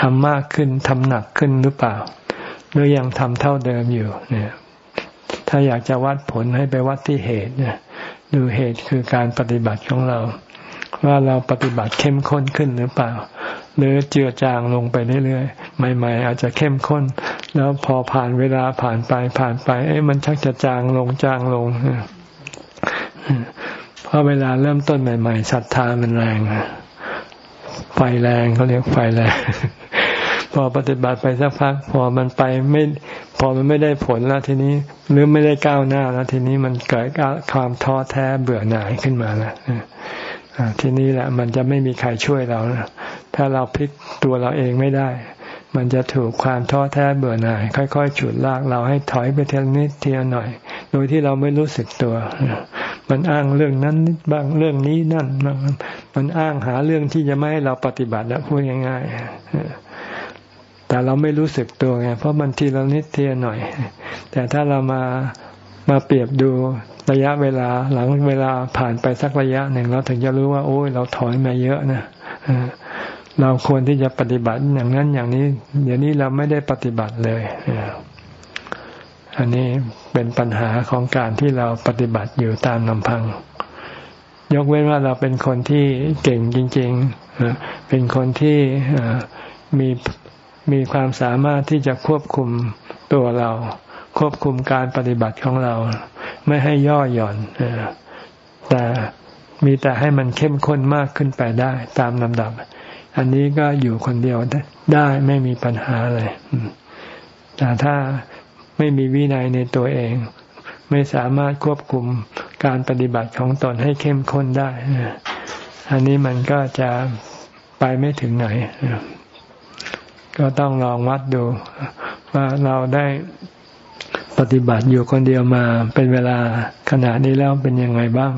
ทำมากขึ้นทำหนักขึ้นหรือเปล่า หรือยังทำเท่าเดิมอยู่เนี่ย ถ้าอยากจะวัดผลให้ไปวัดที่เหตุเนี่ยดูเหตุคือการปฏิบัติของเรา ว่าเราปฏิบัติเข้มข้นขึ้นหรือเปล่า หรือเจือจางลงไปเรื่อยๆ ใหม่ ๆ อาจจะเข้มข้น แล้วพอผ่านเวลาผ่านไปผ่านไป เอ้มันชักจะจางลงจางลงเพราะเวลาเริ่มต้นใหม่ ๆศรัทธามันแรงไฟแรงเขาเรียกไฟแรงพอปฏิบัติไปสักพัก พอมันไปไม่พอมันไม่ได้ผลแล้วทีนี้ หรือไม่ได้ก้าวหน้าแล้วทีนี้มันเกิดความท้อแท้เบื่อหน่ายขึ้นมาแล้ว ทีนี้แหละ มันจะไม่มีใครช่วยเรา ถ้าเราพลิกตัวเราเองไม่ได้ มันจะถูกความท้อแท้เบื่อหน่าย ค่อยๆฉุดลากเราให้ถอยไปเทีนิดเทีละหน่อย โดยที่เราไม่รู้สึกตัว มันอ้างเรื่องนั้นนิดบ้างเรื่องนี้นั่นบ้างมันอ้างหาเรื่องที่จะไม่ให้เราปฏิบัติแล้วพูดง่าย ๆ แต่เราไม่รู้สึกตัวไงเพราะมันทีละนิดทีละหน่อย แต่ถ้าเรามา มาเปรียบดูระยะเวลา หลังเวลาผ่านไปสักระยะหนึ่งเราถึงจะรู้ว่า โอ้ยเราถอยมาเยอะนะเราควรที่จะปฏิบัติอย่างนั้นอย่างนี้ เดี๋ยวนี้เราไม่ได้ปฏิบัติเลยอันนี้เป็นปัญหาของการที่เราปฏิบัติอยู่ตามลำพัง ยกเว้นว่าเราเป็นคนที่เก่งจริง ๆ เป็นคนที่มีมีความสามารถที่จะควบคุมตัวเรา ควบคุมการปฏิบัติของเรา ไม่ให้ย่อหย่อนแต่มีแต่ให้มันเข้มข้นมากขึ้นไปได้ ตามลำดับ อันนี้ก็อยู่คนเดียวได้ไม่มีปัญหาเลยแต่ถ้าไม่มีวินัยในตัวเอง ไม่สามารถควบคุมการปฏิบัติของตนให้เข้มข้นได้ อันนี้มันก็จะไปไม่ถึงไหน ก็ต้องลองวัดดู ว่าเราได้ ปฏิบัติอยู่คนเดียวมาเป็นเวลาขณะนี้แล้วเป็นยังไงบ้าง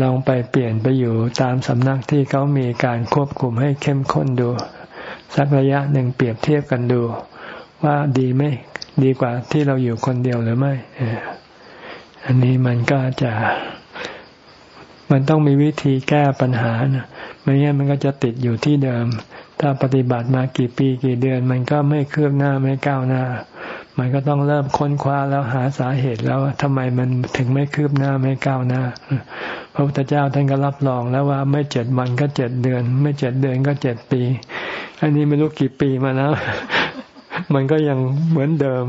ลองไปเปลี่ยนไปอยู่ตามสำนักที่เขามีการควบคุมให้เข้มข้นดู สักระยะหนึ่งเปรียบเทียบกันดู ว่าดีไหมดีกว่าที่เราอยู่คนเดียวหรือไม่อันนี้มันก็จะ มันต้องมีวิธีแก้ปัญหานะไม่งั้นมันก็จะติดอยู่ที่เดิม ถ้าปฏิบัติมากี่ปีกี่เดือน มันก็ไม่คืบหน้าไม่ก้าวหน้า มันก็ต้องเริ่มค้นคว้าแล้วหาสาเหตุแล้วทำไมมันถึงไม่คืบหน้าไม่ก้าวหน้า พระพุทธเจ้าท่านก็รับรองแล้วว่าไม่เจ็ดวันก็เจ็ดเดือน ไม่เจ็ดเดือนก็เจ็ดปี อันนี้ไม่รู้กี่ปีมาแล้วมันก็ยังเหมือนเดิม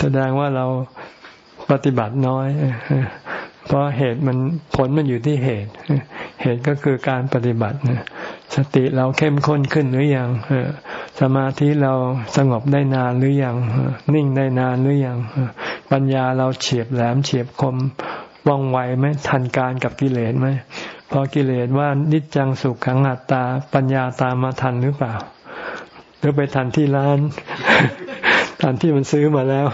แสดงว่าเราปฏิบัติน้อย เพราะเหตุมันผลมันอยู่ที่เหตุ เหตุก็คือการปฏิบัติ สติเราเข้มข้นขึ้นหรือยังสมาธิเราสงบได้นานหรือยังนิ่งได้นานหรือยังปัญญาเราเฉียบแหลมเฉียบคมว่องไวไหมทันการกับกิเลสไหมพอกิเลสว่านิจจังสุขขังอัตตา ปัญญาตามมาทันหรือเปล่า หรือไปทันที่ร้าน ทันที่มันซื้อมาแล้ว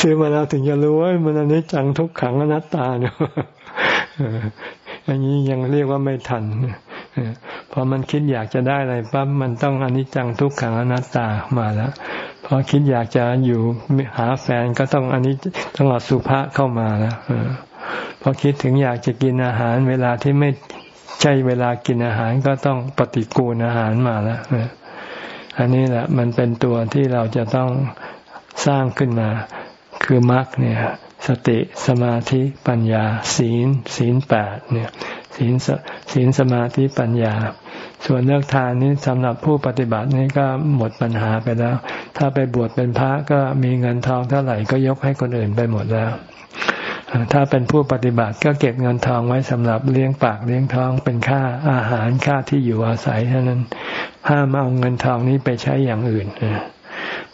ซื้อมาแล้วถึงจะรู้ว่ามันอนนี้จังทุกขังอนัตตาเนาะอย่างนี้ยังเรียกว่าไม่ทัน พอมันคิดอยากจะได้อะไรปั๊บมันต้องอนิจจังทุกขังอนัตตามาแล้วพอคิดอยากจะอยู่หาแฟนก็ต้องอันนี้ต้องอสุภะเข้ามาแล้วพอคิดถึงอยากจะกินอาหาร เวลาที่ไม่ใช่เวลากินอาหารก็ต้องปฏิกูลอาหารมาแล้วอันนี้แหละมันเป็นตัวที่เราจะต้องสร้างขึ้นมา คือมรรคเนี่ย สติสมาธิปัญญา ศีล ศีลแปดเนี่ย ศีลศีลสมาธิปัญญา ส่วนเลือกทานนี้สำหรับผู้ปฏิบัตินี่ก็หมดปัญหาไปแล้ว ถ้าไปบวชเป็นพระก็มีเงินทองเท่าไหร่ก็ยกให้คนอื่นไปหมดแล้ว ถ้าเป็นผู้ปฏิบัติก็เก็บเงินทองไว้สำหรับเลี้ยงปากเลี้ยงท้องเป็นค่าอาหารค่าที่อยู่อาศัยเท่านั้น ห้ามเอาเงินทองนี้ไปใช้อย่างอื่น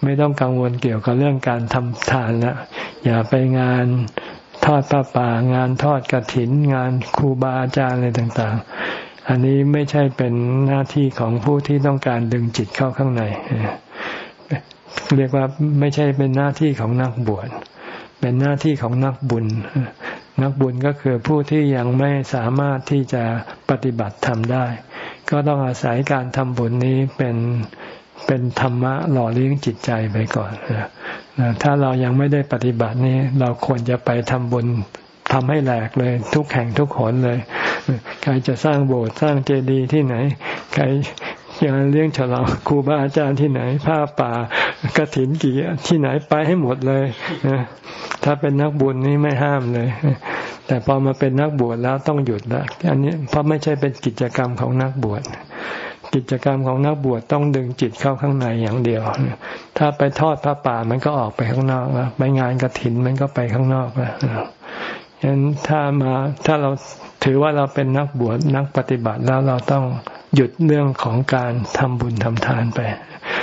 ไม่ต้องกังวลเกี่ยวกับเรื่องการทำทานละอย่าไปงาน ทอดผ้าป่างานทอดกระถิน งานครูบาอาจารย์อะไรต่างๆ อันนี้ไม่ใช่เป็นหน้าที่ของผู้ที่ต้องการดึงจิตเข้าข้างในเรียกว่าไม่ใช่เป็นหน้าที่ของนักบวชเป็นหน้าที่ของนักบุญ นักบุญก็คือผู้ที่ยังไม่สามารถที่จะปฏิบัติทำได้ ก็ต้องอาศัยการทำบุญนี้เป็น เป็นธรรมะหล่อเลี้ยงจิตใจไปก่อนถ้าเรายังไม่ได้ปฏิบัตินี้ เราควรจะไปทำบุญทำให้แหลกเลย ทุกแห่งทุกหนเลย ใครจะสร้างโบสถ์สร้างเจดีย์ที่ไหน ใครงานเลี้ยงฉลองครูบาอาจารย์ที่ไหนผ้าป่ากระถินกี่ที่ไหนไปให้หมดเลยถ้าเป็นนักบุญนี่ไม่ห้ามเลย แต่พอมาเป็นนักบวชแล้วต้องหยุดละอันนี้เพราะไม่ใช่เป็นกิจกรรมของนักบวช กิจกรรมของนักบวชต้องดึงจิตเข้าข้างในอย่างเดียว ถ้าไปทอดพระป่ามันก็ออกไปข้างนอกแล้วไปงานกระถินมันก็ไปข้างนอกแล้วฉะนั้นถ้ามาถ้าเราถือว่าเราเป็นนักบวชนักปฏิบัติแล้วเราต้องหยุดเรื่องของการทำบุญทำทานไป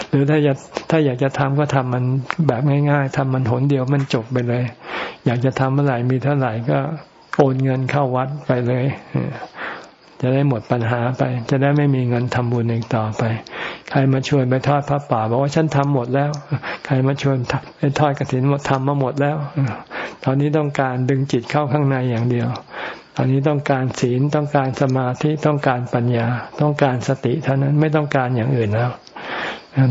หรือถ้าอยากถ้าอยากจะทำก็ทำมันแบบง่าย ๆทำมันหนเดียวมันจบไปเลย อยากจะทำเมื่อไหร่มีเท่าไหร่ก็โอนเงินเข้าวัดไปเลย จะได้หมดปัญหาไป จะได้ไม่มีเงินทำบุญอีกต่อไป ใครมาชวนไปทอดพระป่า บอกว่าฉันทำหมดแล้ว ใครมาชวนไปทอดกระถินหมดทำมาหมดแล้ว ตอนนี้ต้องการดึงจิตเข้าข้างในอย่างเดียว ตอนนี้ต้องการศีลต้องการสมาธิต้องการปัญญา ต้องการสติเท่านั้นไม่ต้องการอย่างอื่นแล้ว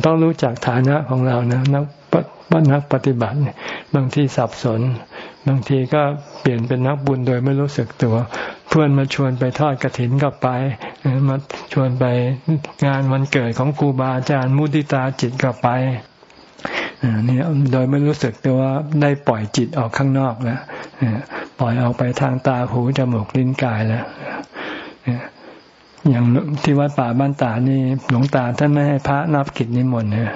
ต้องรู้จักฐานะของเรานะนักนักปฏิบัติบางทีสับสน บางทีก็เปลี่ยนเป็นนักบุญโดยไม่รู้สึกตัว เพื่อนมาชวนไปทอดกระถินก็ไปมาชวนไปงานวันเกิดของครูบาอาจารย์มุติตาจิตก็ไปนี่โดยไม่รู้สึกตัวว่าได้ปล่อยจิตออกข้างนอกแล้วปล่อยออกไปทางตาหูจมูกลิ้นกายแล้ว อย่างที่วัดป่าบ้านตานี่หลวงตาท่านไม่ให้พระรับกิจนิมนต์เนี่ย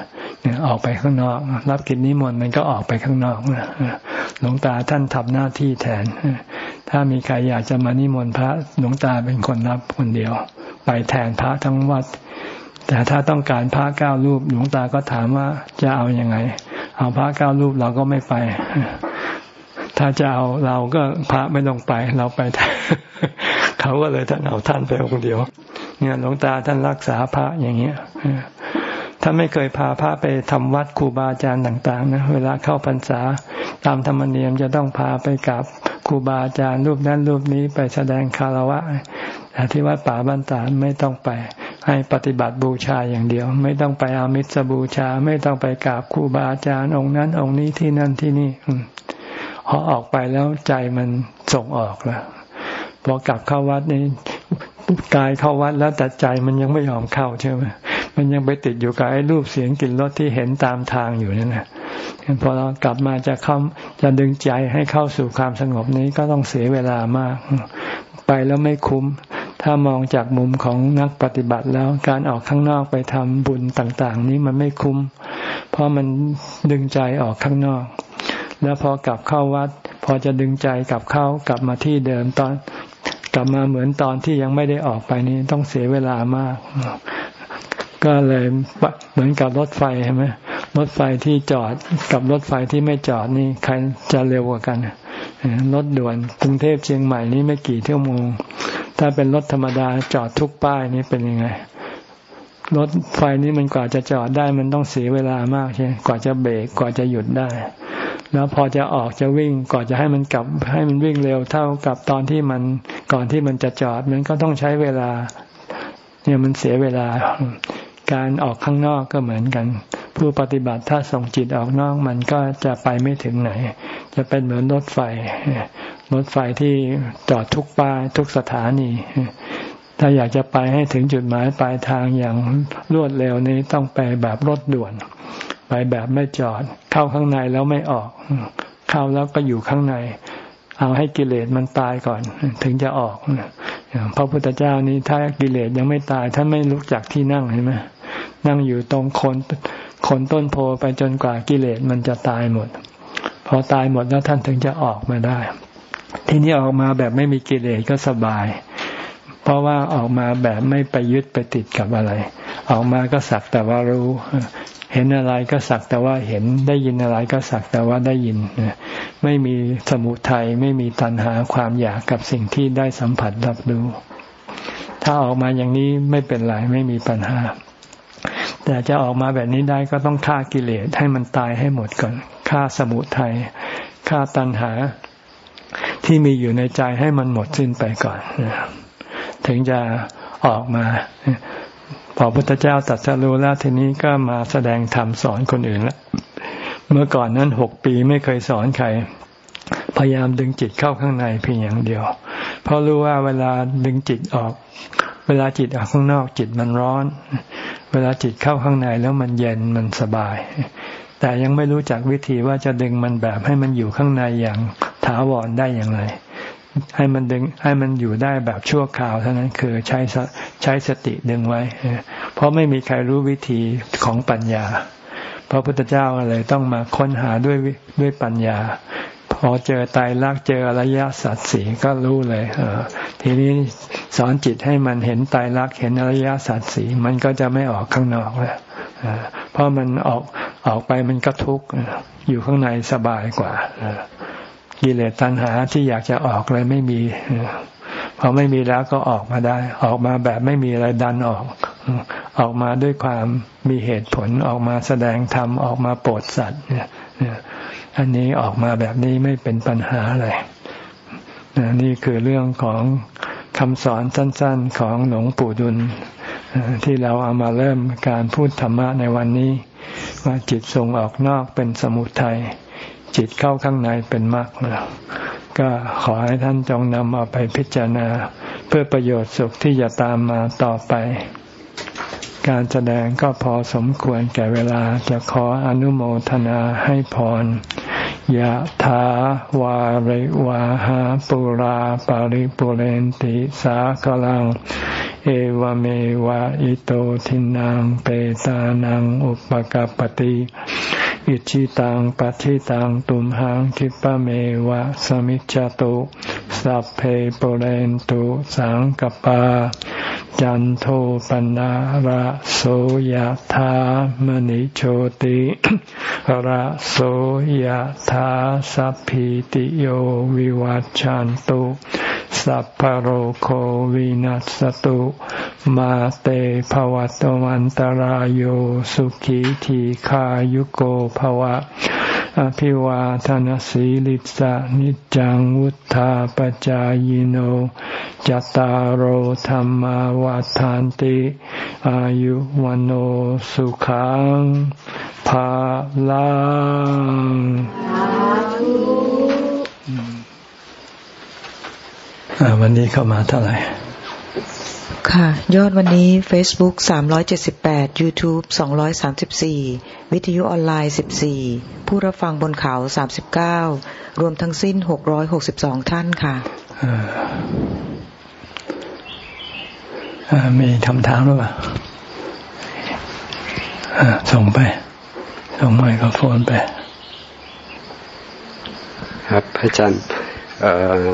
ออกไปข้างนอก รับกิจนิมนต์มันก็ออกไปข้างนอกหลวงตาท่านทำหน้าที่แทน ถ้ามีใครอยากจะมานิมนต์พระหลวงตาเป็นคนรับคนเดียว ไปแทนพระทั้งวัด แต่ถ้าต้องการพระเก้ารูปหลวงตาก็ถามว่าจะเอาอยัางไง เอาพระเก้ารูปเราก็ไม่ไป ถ้าจะเอาเราก็พระไม่ต้องไป เราไปเขาก็เลยท่านเอาท่านไปคนเดียว เนี่ยหลวงตาท่านรักษาพระอย่างเงี้ยถ้านไม่เคยพาพระไปทำวัดครูบาอาจารย์ต่าง ๆ นะเวลาเข้าพรรษาตามธรรมเนียมจะต้องพาไปกับครูบาอาจารย์รูปนั้นรูปนี้ไปแสดงคารวะแต่ที่วัดป่าบ้านตาไม่ต้องไป ให้ปฏิบัติบูชาอย่างเดียว ไม่ต้องไปอามิสบูชา ไม่ต้องไปกราบครูบาอาจารย์องค์นั้น องค์นี้ที่นั่นที่นี่ พอออกไปแล้วใจมันส่งออกแล้วพอกลับเข้าวัดนี่กายเข้าวัดแล้วแต่ใจมันยังไม่ยอมเข้าใช่ไหมมันยังไปติดอยู่กับไอ้รูปเสียงกลิ่นรสที่เห็นตามทางอยู่นั่นแหละพอเรากลับมาจะเข้าจะดึงใจให้เข้าสู่ความสงบนี้ก็ต้องเสียเวลามาก ไปแล้วไม่คุ้ม ถ้ามองจากมุมของนักปฏิบัติแล้วการออกข้างนอกไปทำบุญต่าง ๆ นี้มันไม่คุ้ม เพราะมันดึงใจออกข้างนอก แล้วพอกลับเข้าวัด พอจะดึงใจกลับเข้ากลับมาที่เดิมตอนกลับมาเหมือนตอนที่ยังไม่ได้ออกไปนี้ต้องเสียเวลามาก ก็เลยเหมือนกับรถไฟใช่ไหมรถไฟที่จอดกับรถไฟที่ไม่จอดนี่ใครจะเร็วกว่ากันรถด่วนกรุงเทพเชียงใหม่นี้ไม่กี่ชั่ยวโมง ถ้าเป็นรถธรรมดาจอดทุกป้ายนี่เป็นยังไง รถไฟนี้มันกว่าจะจอดได้มันต้องเสียเวลามากใช่กว่าจะเบรกกว่าจะหยุดได้ แล้วพอจะออกจะวิ่งก่อนจะให้มันกลับให้มันวิ่งเร็วเท่ากับตอนที่มันก่อนที่มันจะจอดมันก็ต้องใช้เวลา เนี่ยมันเสียเวลา การออกข้างนอกก็เหมือนกัน ผู้ปฏิบัติถ้าส่งจิตออกนอกมันก็จะไปไม่ถึงไหน จะเป็นเหมือนรถไฟรถไฟที่จอดทุกป้ายทุกสถานี ถ้าอยากจะไปให้ถึงจุดหมายปลายทางอย่างรวดเร็วนี้ต้องไปแบบรถด่วน ไปแบบไม่จอด เข้าข้างในแล้วไม่ออก เข้าแล้วก็อยู่ข้างใน เอาให้กิเลสมันตายก่อน ถึงจะออกพระพุทธเจ้านี้ถ้ากิเลสยังไม่ตายท่านไม่ลุกจากที่นั่งเห็นไหมนั่งอยู่ตรงคนคนต้นโพไปจนกว่ากิเลสมันจะตายหมด พอตายหมดแล้วท่านถึงจะออกมาได้ ทีนี้ออกมาแบบไม่มีกิเลสก็สบาย เพราะว่าออกมาแบบไม่ไปยึดไปติดกับอะไร ออกมาก็สักแต่ว่ารู้ เห็นอะไรก็สักแต่ว่าเห็นได้ยินอะไรก็สักแต่ว่าได้ยิน ไม่มีสมุทัยไม่มีตัณหาความอยากกับสิ่งที่ได้สัมผัสรับรู้ ถ้าออกมาอย่างนี้ไม่เป็นไรไม่มีปัญหา แต่จะออกมาแบบนี้ได้ก็ต้องฆ่ากิเลสให้มันตายให้หมดก่อนฆ่าสมุทัยฆ่าตัณหาที่มีอยู่ในใจให้มันหมดสิ้นไปก่อน ถึงจะออกมา พอพุทธเจ้าตัดสรู้แล้วทีนี้ก็มาแสดงธรรมสอนคนอื่นแล้วเมื่อก่อนนั้นหกปีไม่เคยสอนใครพยายามดึงจิตเข้าข้างในเพียงอย่างเดียว เพราะรู้ว่าเวลาดึงจิตออก เวลาจิตออกข้างนอกจิตมันร้อน เวลาจิตเข้าข้างในแล้วมันเย็นมันสบาย แต่ยังไม่รู้จักวิธีว่าจะดึงมันแบบให้มันอยู่ข้างในอย่างถาวรได้อย่างไร ให้มันดึงให้มันอยู่ได้แบบชั่วคราวเท่านั้นคือใช้ใช้สติดึงไว้ เพราะไม่มีใครรู้วิธีของปัญญา พระพุทธเจ้าเลยต้องมาค้นหาด้วยด้วยปัญญา พอเจอตายรักเจออริยสัจสีก็รู้เลยเออทีนี้สอนจิตให้มันเห็นตายรักเห็นอริยสัจสีมันก็จะไม่ออกข้างนอกแล้วเพราะมันออกออกไปมันก็ทุกข์อยู่ข้างในสบายกว่า กิเลสตัณหาที่อยากจะออกเลยไม่มีพอไม่มีแล้วก็ออกมาได้ ออกมาแบบไม่มีอะไรดันออก ออกมาด้วยความมีเหตุผลออกมาแสดงธรรมออกมาโปรดสัตว์เนี่ยอันนี้ออกมาแบบนี้ไม่เป็นปัญหาอะไรนี่คือเรื่องของคำสอนสั้น ๆของหลวงปู่ดุลที่เราเอามาเริ่มการพูดธรรมะในวันนี้ ว่าจิตส่งออกนอกเป็นสมุทัย จิตเข้าข้างในเป็นมรรคก็ขอให้ท่านจงนำเอาไปพิจารณา เพื่อประโยชน์สุขที่จะตามมาต่อไป การแสดงก็พอสมควรแก่เวลาจะขออนุโมทนาให้พรยะถาวาริวาหาปุราปาริปุเรนติสากลัง เอวเมวะอิโตทินังเปตานังอุปกปติ อิชิตังปัฏิตังตุมหังคิปะเมวะสมิจจตุสัพเพปเรนตุสังกปา จันโทปนะระโสยธามณิโชติระโสยธาสัพพิติโยวิวัจจันตุ สัพพโรโควินัสตุ มาเตภวัตวันตารโยสุขีทีขายุโกภวะ อภิวาทานสีลิสะนิจังวุธาปจายโนจตารโหธรรมวาทานติ อายุวันโอสุขังภาลัง วันนี้เข้ามาเท่าไหร่ ค่ะ ยอดวันนี้ Facebook 378 YouTube 234 วิทยุออนไลน์ 14 ผู้รับฟังบนเขา 39 รวมทั้งสิ้น 662 ท่านค่ะมีคำถามหรือเปล่าส่งไป ส่งไมโครโฟนไป ครับอาจารย์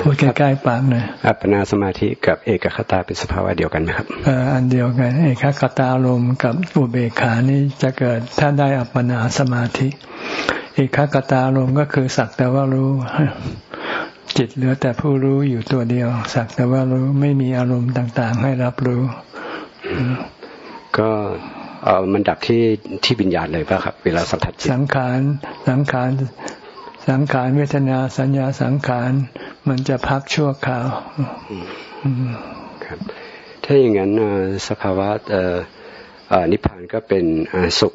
พูดใกล้ๆปากหน่อยอัปปนาสมาธิกับเอกคตาเป็นสภาวะเดียวกันไหมครับเอออันเดียวกัน เอกคตาลมกับอุเบกขานี่จะเกิดถ้าได้อัปปนาสมาธิ เอกคตาลมก็คือสักแต่ว่ารู้ จิตเหลือแต่ผู้รู้อยู่ตัวเดียว สักแต่ว่ารู้ไม่มีอารมณ์ต่างๆ ให้รับรู้ ก็เออมันดับที่ที่วิญญาณเลยป่ะครับ เวลาสัมผัสจิตสังขารสังขาร สังขารเวทนาสัญญาสังขารมันจะพักชั่วคราวครับ ถ้าอย่างนั้นสภาวะนิพพานก็เป็นสุข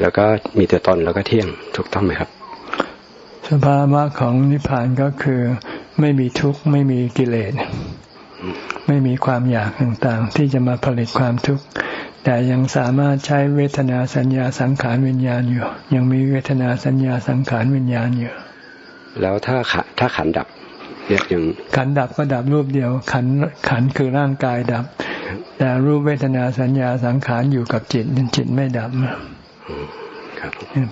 แล้วก็มีแต่ตนแล้วก็เที่ยงถูกต้องไหมครับ สภาวะของนิพพานก็คือไม่มีทุกข์ไม่มีกิเลสไม่มีความอยากต่างๆ ที่จะมาผลิตความทุกข์ แต่ยังสามารถใช้เวทนาสัญญาสังขารวิญญาณอยู่ ยังมีเวทนาสัญญาสังขารวิญญาณอยู่ แล้วถ้าขันถ้าขันดับเรียกยังขันดับก็ดับรูปเดียว ขันขันคือร่างกายดับ แต่รูปเวทนาสัญญาสังขารอยู่กับจิตจิตไม่ดับ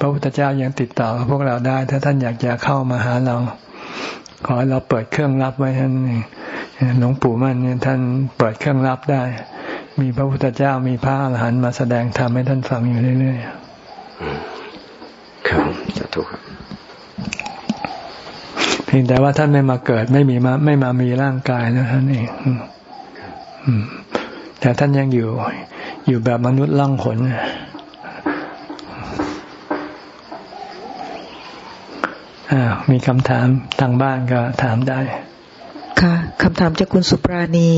พระพุทธเจ้ายังติดต่อพวกเราได้ ถ้าท่านอยากจะเข้ามาหาเรา ขอเราเปิดเครื่องรับไว้ท่านหลวงปู่มั่นเนี่ยท่านเปิดเครื่องรับได้ มีพระพุทธเจ้ามีพระอรหันต์มาแสดงธรรมให้ท่านฟังอยู่เรื่อยธุครับเพียงแต่ว่าท่านไม่มาเกิดไม่มีมาไม่มามีร่างกายนะท่านเองแต่ท่านยังอยู่ อยู่แบบมนุษย์ล่องหนมีคำถามทางบ้านก็ถามได้ ค่ะคำถามจากคุณสุปราณี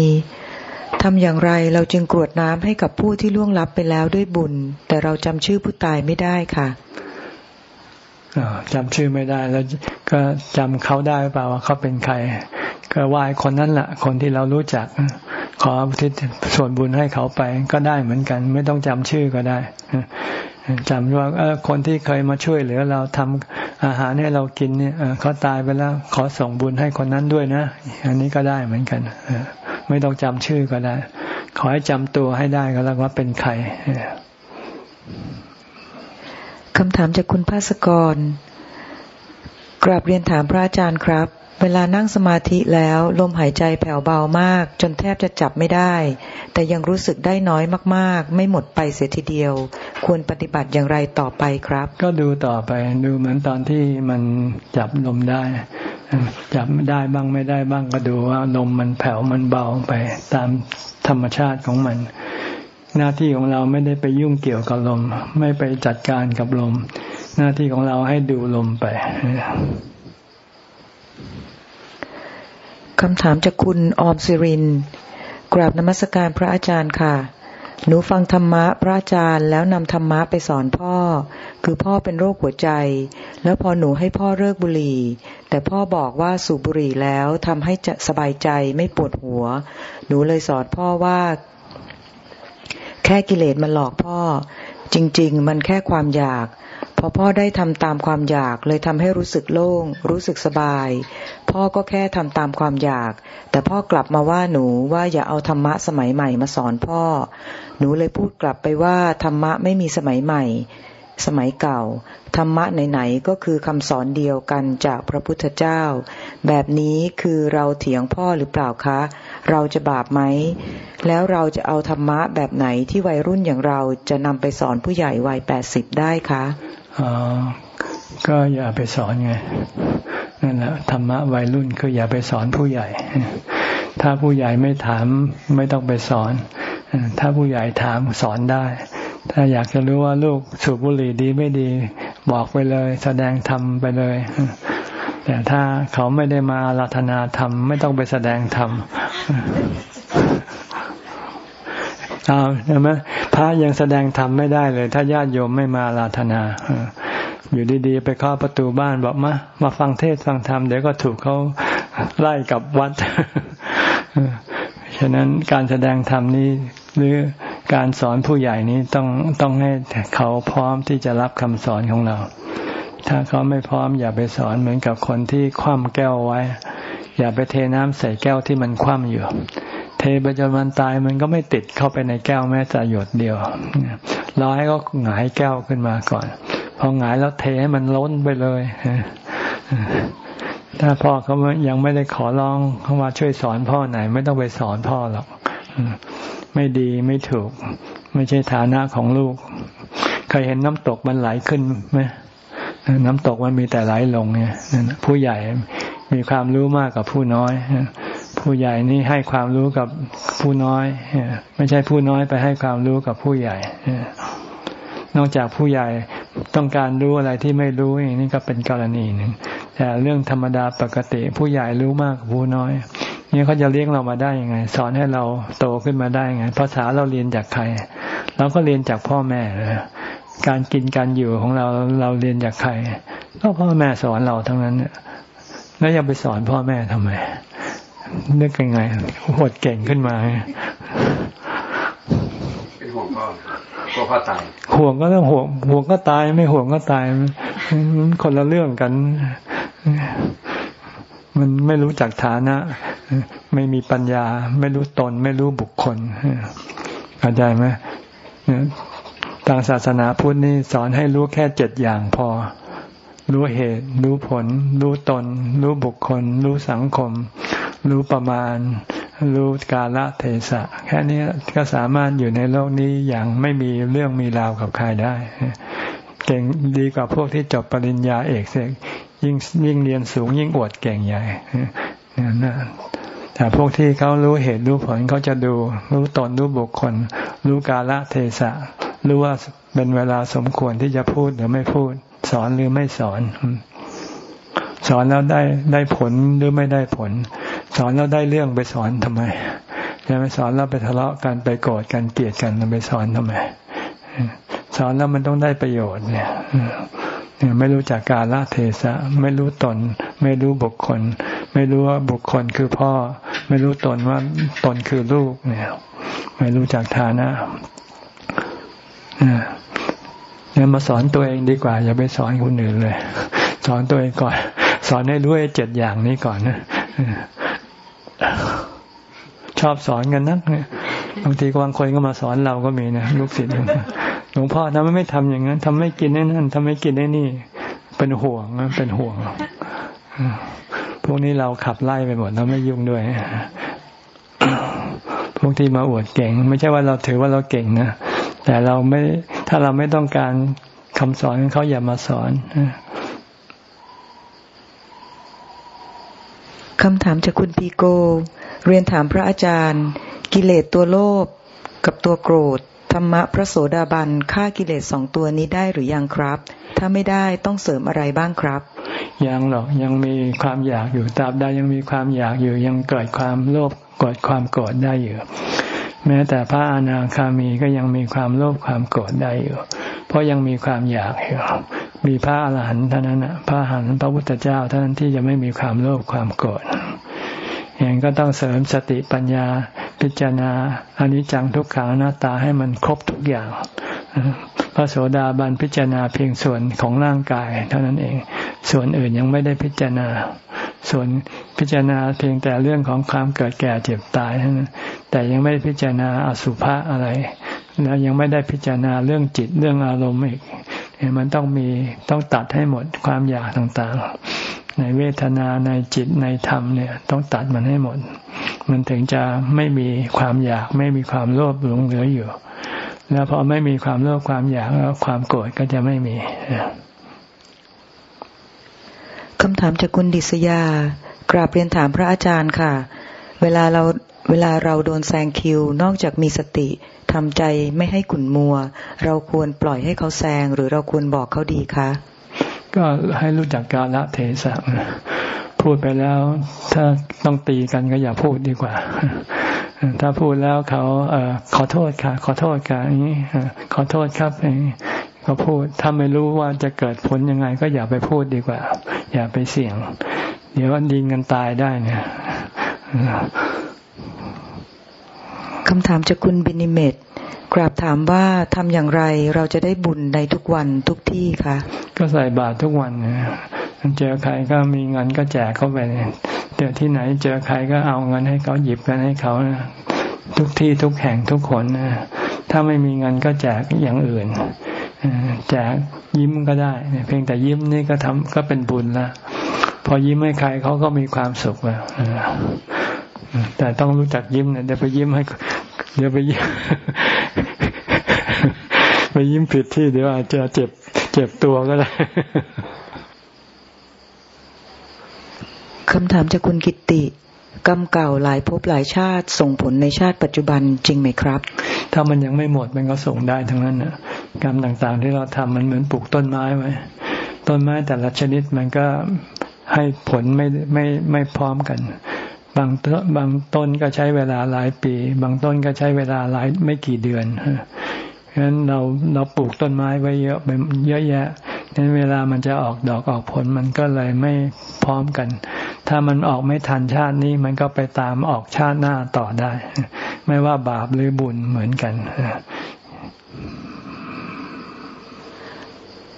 ทำอย่างไรเราจึงกรวดน้ำให้กับผู้ที่ล่วงลับไปแล้วด้วยบุญ แต่เราจำชื่อผู้ตายไม่ได้ค่ะจำชื่อไม่ได้แล้วก็จำเขาได้เปล่าว่าเขาเป็นใคร ก็ไหว้คนนั้นแหละคนที่เรารู้จัก ขอทิศส่วนบุญให้เขาไปก็ได้เหมือนกัน ไม่ต้องจำชื่อก็ได้จำว่าเออคนที่เคยมาช่วยเหลือเราทำอาหารให้เรากินเนี่ยเขาตายไปแล้ว ขอส่งบุญให้คนนั้นด้วยนะ อันนี้ก็ได้เหมือนกัน ไม่ต้องจำชื่อก็ได้ ขอให้จำตัวให้ได้ก็แล้วว่าเป็นใครคำถามจากคุณภาสกร กราบเรียนถามพระอาจารย์ครับ เวลานั่งสมาธิแล้วลมหายใจแผ่วเบามาก จนแทบจะจับไม่ได้ แต่ยังรู้สึกได้น้อยมาก ๆ ไม่หมดไปเสียทีเดียว ควรปฏิบัติอย่างไรต่อไปครับ ก็ดูต่อไปดูเหมือนตอนที่มันจับลมได้ จับได้บ้างไม่ได้บ้างก็ดูว่าลมมันแผ่วมันเบาไปตามธรรมชาติของมัน หน้าที่ของเราไม่ได้ไปยุ่งเกี่ยวกับลม ไม่ไปจัดการกับลม หน้าที่ของเราให้ดูลมไปคำถามจากคุณออมสิริน กราบนมัสการพระอาจารย์ค่ะ หนูฟังธรรมะพระอาจารย์แล้วนำธรรมะไปสอนพ่อ คือพ่อเป็นโรคหัวใจ แล้วพอหนูให้พ่อเลิกบุหรี่ แต่พ่อบอกว่าสูบบุหรี่แล้วทำให้จะสบายใจไม่ปวดหัว หนูเลยสอนพ่อว่า แค่กิเลสมันหลอกพ่อ จริง ๆ มันแค่ความอยาก พอพ่อได้ทำตามความอยากเลยทำให้รู้สึกโล่ง รู้สึกสบาย พ่อก็แค่ทำตามความอยาก แต่พ่อกลับมาว่าหนูว่าอย่าเอาธรรมะสมัยใหม่มาสอนพ่อ หนูเลยพูดกลับไปว่าธรรมะไม่มีสมัยใหม่ สมัยเก่า ธรรมะไหนๆก็คือคำสอนเดียวกันจากพระพุทธเจ้า แบบนี้คือเราเถียงพ่อหรือเปล่าคะ เราจะบาปไหม แล้วเราจะเอาธรรมะแบบไหนที่วัยรุ่นอย่างเราจะนำไปสอนผู้ใหญ่วัยแปดสิบได้คะอ๋อก็อย่าไปสอนไงนั่นแหละธรรมะวัยรุ่นคืออย่าไปสอนผู้ใหญ่ ถ้าผู้ใหญ่ไม่ถามไม่ต้องไปสอน ถ้าผู้ใหญ่ถามสอนได้ ถ้าอยากจะรู้ว่าลูกสูบบุหรี่ดีไม่ดี บอกไปเลย แสดงธรรมไปเลย แต่ถ้าเขาไม่ได้มาลาธนาธรรม ไม่ต้องไปแสดงธรรมเอาใช่ไหมพระยังแสดงธรรมไม่ได้เลย ถ้าญาติโยมไม่มาลาธนาอยู่ดีๆ ไปเคาะประตูบ้านบอกมามาฟังเทศฟังธรรมเดี๋ยวก็ถูกเขาไล่กับวัดฉะนั้นการแสดงธรรมนี้หรือ การสอนผู้ใหญ่นี้ต้องต้องให้เขาพร้อมที่จะรับคำสอนของเรา ถ้าเขาไม่พร้อมอย่าไปสอนเหมือนกับคนที่คว่ำแก้วไว้ อย่าไปเทน้ำใส่แก้วที่มันคว่ำอยู่ เทไปจนมันตายมันก็ไม่ติดเข้าไปในแก้วแม้แต่หยดเดียวรอให้ก็หงายแก้วขึ้นมาก่อน พอหงายแล้วเทให้มันล้นไปเลยถ้าพ่อเขายังไม่ได้ขอร้องเขาว่าช่วยสอนพ่อไหน ไม่ต้องไปสอนพ่อหรอก ไม่ดีไม่ถูก ไม่ใช่ฐานะของลูก เคยเห็นน้ำตกมันไหลขึ้นไหมน้ำตกมันมีแต่ไหลลงเนี่ยผู้ใหญ่มีความรู้มากกว่าผู้น้อยผู้ใหญ่นี่ให้ความรู้กับผู้น้อยไม่ใช่ผู้น้อยไปให้ความรู้กับผู้ใหญ่นอกจากผู้ใหญ่ต้องการรู้อะไรที่ไม่รู้อย่างนี้ก็เป็นกรณีหนึ่งแต่เรื่องธรรมดาปกติ ผู้ใหญ่รู้มากกว่าผู้น้อย นี่เขาจะเลี้ยงเรามาได้ยังไง สอนให้เราโตขึ้นมาได้ยังไง ภาษาเราเรียนจากใคร เราก็เรียนจากพ่อแม่เลยการกินการอยู่ของเราเราเรียนจากใครก็พ่อแม่สอนเราทั้งนั้นเนี่ยแล้วยังไปสอนพ่อแม่ทำไมนึกยังไงหดเก่งขึ้นมาเป็นห่วงพ่อพ่อพ่อตายห่วงก็ต้องห่วงห่วงก็ตายไม่ห่วงก็ตายคนละเรื่องกัน มันไม่รู้จักฐานะ ไม่มีปัญญา ไม่รู้ตน ไม่รู้บุคคลเข้าใจไหมทางศาสนาพุทธนี่สอนให้รู้แค่เจ็ดอย่างพอ รู้เหตุ รู้ผล รู้ตน รู้บุคคล รู้สังคม รู้ประมาณ รู้กาลเทศะ แค่นี้ก็สามารถอยู่ในโลกนี้อย่างไม่มีเรื่องมีราวกับใครได้ เก่งดีกว่าพวกที่จบปริญญาเอกเสก ยิ่งยิ่งเรียนสูง ยิ่งอวดเก่งใหญ่นะแต่พวกที่เขารู้เหตุรู้ผลเขาจะดูรู้ตนรู้บุคคล รู้กาลเทศะรู้ว่าเป็นเวลาสมควรที่จะพูดหรือไม่พูด สอนหรือไม่สอน สอนแล้วได้ได้ผลหรือไม่ได้ผล สอนแล้วได้เรื่องไปสอนทำไมจะไปสอนแล้วไปทะเลาะกันไปโกรธกันเกลียดกันไปสอนทำไม สอนแล้วมันต้องได้ประโยชน์เนี่ยเนี่ย ไม่รู้จักกาลเทศะ ไม่รู้ตน ไม่รู้บุคคล ไม่รู้ว่าบุคคลคือพ่อ ไม่รู้ตนว่าตนคือลูกเนี่ย ไม่รู้จักฐานะเนี่ยมาสอนตัวเองดีกว่า อย่าไปสอนคนอื่นเลย สอนตัวเองก่อน สอนให้รู้ไอ้เจ็ดอย่างนี้ก่อนนะชอบสอนกันนักเนี่ยบางทีบางคนก็มาสอนเราก็มีนะลูกศิษย์ ลวงพ่อทำไมไม่ทำอย่างนั้นทำไม่กินไอ้นั่นทำไม่กินไอ้นี่ เป็นห่วงเป็นห่วงพวกนี้เราขับไล่ไปหมดเราไม่ยุ่งด้วยพวกที่มาอวดเก่ง ไม่ใช่ว่าเราถือว่าเราเก่งนะแต่เราไม่ถ้าเราไม่ต้องการคำสอนเขาอย่ามาสอนคำถามจากคุณปีโก เรียนถามพระอาจารย์ กิเลสตัวโลภกับตัวโกรธ ธรรมะพระโสดาบันฆ่ากิเลสสองตัวนี้ได้หรือยังครับ ถ้าไม่ได้ต้องเสริมอะไรบ้างครับ ยังหรอกยังมีความอยากอยู่ตราบใดยังมีความอยากอยู่ยังเกิดความโลภเกิดความโกรธได้อยู่ แม้แต่พระอนาคามีก็ยังมีความโลภความโกรธได้อยู่ เพราะยังมีความอยากอยู่มีพระอรหันต์เท่านั้นพระอรหันต์พระพุทธเจ้าเท่านั้นที่จะไม่มีความโลภความโกรธ ย่างก็ต้องเสริมสติปัญญาพิจารณาอนิจจังทุกขังหน้าตาให้มันครบทุกอย่างพระโสดาบันพิจารณาเพียงส่วนของร่างกาย เท่านั้นเอง ส่วนอื่นยังไม่ได้พิจารณา ส่วนพิจารณาเพียงแต่เรื่องของความเกิดแก่เจ็บตายเท่านั้นแต่ยังไม่ได้พิจารณาอสุภะอะไร แล้วยังไม่ได้พิจารณาเรื่องจิตเรื่องอารมณ์อีกมันต้องมีต้องตัดให้หมดความอยากต่างๆ ในเวทนาในจิตในธรรมเนี่ย ต้องตัดมันให้หมด มันถึงจะไม่มีความอยาก ไม่มีความโลภหลงเหลืออยู่ แล้วพอไม่มีความโลภความอยากแล้วความโกรธก็จะไม่มีคำถามจากคุณดิษยากราบเรียนถามพระอาจารย์ค่ะ เวลาเราเวลาเราโดนแซงคิว นอกจากมีสติทำใจไม่ให้ขุ่นมัว เราควรปล่อยให้เขาแซงหรือเราควรบอกเขาดีคะ ก็ให้รู้จักกาละเทศะพูดไปแล้ว ถ้าต้องตีกันก็อย่าพูดดีกว่า ถ้าพูดแล้วเขาเอขอโทษค่ะ ขอโทษค่ะอย่างนี้ขอโทษครับอย่างนี้ก็พูดถ้าไม่รู้ว่าจะเกิดผลยังไง ก็อย่าไปพูดดีกว่า อย่าไปเสี่ยง เดี๋ยวดิงกันตายได้เนี่ยคำถามจากคุณบินิเมต กราบถามว่าทำอย่างไรเราจะได้บุญในทุกวันทุกที่คะก็ใส่บาตรทุกวันเจอใครก็มีเงินก็แจกเข้าไปเจอที่ไหนเจอใครก็เอาเงินให้เขาหยิบกันให้เขาทุกที่ทุกแห่งทุกคนถ้าไม่มีเงินก็แจกอย่างอื่นแจกยิ้มก็ได้ เพียงแต่ยิ้มนี่ก็ทำก็เป็นบุญละพอยิ้มให้ใครเขาก็มีความสุขแล้วแต่ต้องรู้จักยิ้มเนี่ยเดี๋ยวไปยิ้มให้ เดี๋ยวไปยิ้มไปยิ้มผิดที่เดี๋ยวอาจจะเจ็บ เจ็บตัวก็ได้คำถามจากคุณกิติ กรรมเก่าหลายภพหลายชาติ ส่งผลในชาติปัจจุบันจริงไหมครับ ถ้ามันยังไม่หมดมันก็ส่งได้ทั้งนั้นนะกรรมต่างๆ ที่เราทำมันเหมือนปลูกต้นไม้ไว้ ต้นไม้แต่ละชนิดมันก็ให้ผลไม่ไม่ไม่พร้อมกัน บางต้นบางต้นก็ใช้เวลาหลายปี บางต้นก็ใช้เวลาหลายไม่กี่เดือนเพราะฉะนั้นเราเราปลูกต้นไม้ไว้เยอะไปเยอะแยะนั้นเวลามันจะออกดอกออกผลมันก็เลยไม่พร้อมกัน ถ้ามันออกไม่ทันชาตินี้มันก็ไปตามออกชาติหน้าต่อได้ ไม่ว่าบาปหรือบุญเหมือนกัน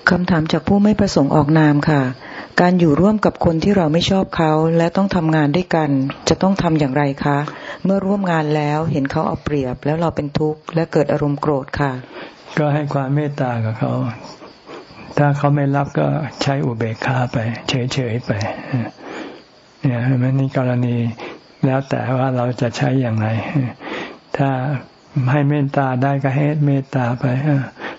คำถามจากผู้ไม่ประสงค์ออกนามค่ะ การอยู่ร่วมกับคนที่เราไม่ชอบเขาและต้องทำงานด้วยกัน จะต้องทำอย่างไรคะ เมื่อร่วมงานแล้วเห็นเขาเอาเปรียบ แล้วเราเป็นทุกข์และเกิดอารมณ์โกรธค่ะ ก็ให้ความเมตตากับเขา ถ้าเขาไม่รับก็ใช้อุเบกขาไป เฉยๆไปเนี่ยเห็นไหมนี่กรณีแล้วแต่ว่าเราจะใช้อย่างไร ถ้าให้เมตตาได้ก็ให้เมตตาไป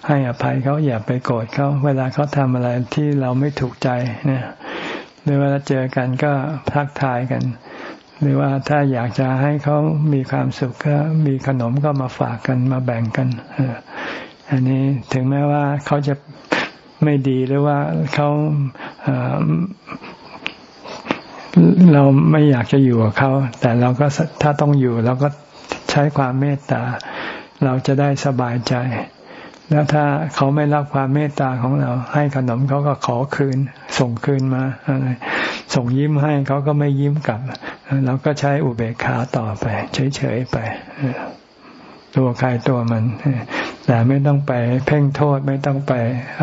ให้อภัยเขาอย่าไปโกรธเขาเวลาเขาทำอะไรที่เราไม่ถูกใจเนี่ยหรือเวลาเจอกันก็ทักทายกัน หรือว่าถ้าอยากจะให้เขามีความสุขก็มีขนมก็มาฝากกันมาแบ่งกันอันนี้ถึงแม้ว่าเขาจะไม่ดีหรือว่าเขาเราไม่อยากจะอยู่กับเขาแต่เราก็ถ้าต้องอยู่เราก็ใช้ความเมตตา เราจะได้สบายใจ แล้วถ้าเขาไม่รับความเมตตาของเรา ให้ขนมเขาก็ขอคืน ส่งคืนมาอะไรส่งยิ้มให้เขาก็ไม่ยิ้มกลับเราก็ใช้อุเบกขาต่อไป เฉยๆไปตัวใครตัวมัน แต่ไม่ต้องไปเพ่งโทษไม่ต้องไป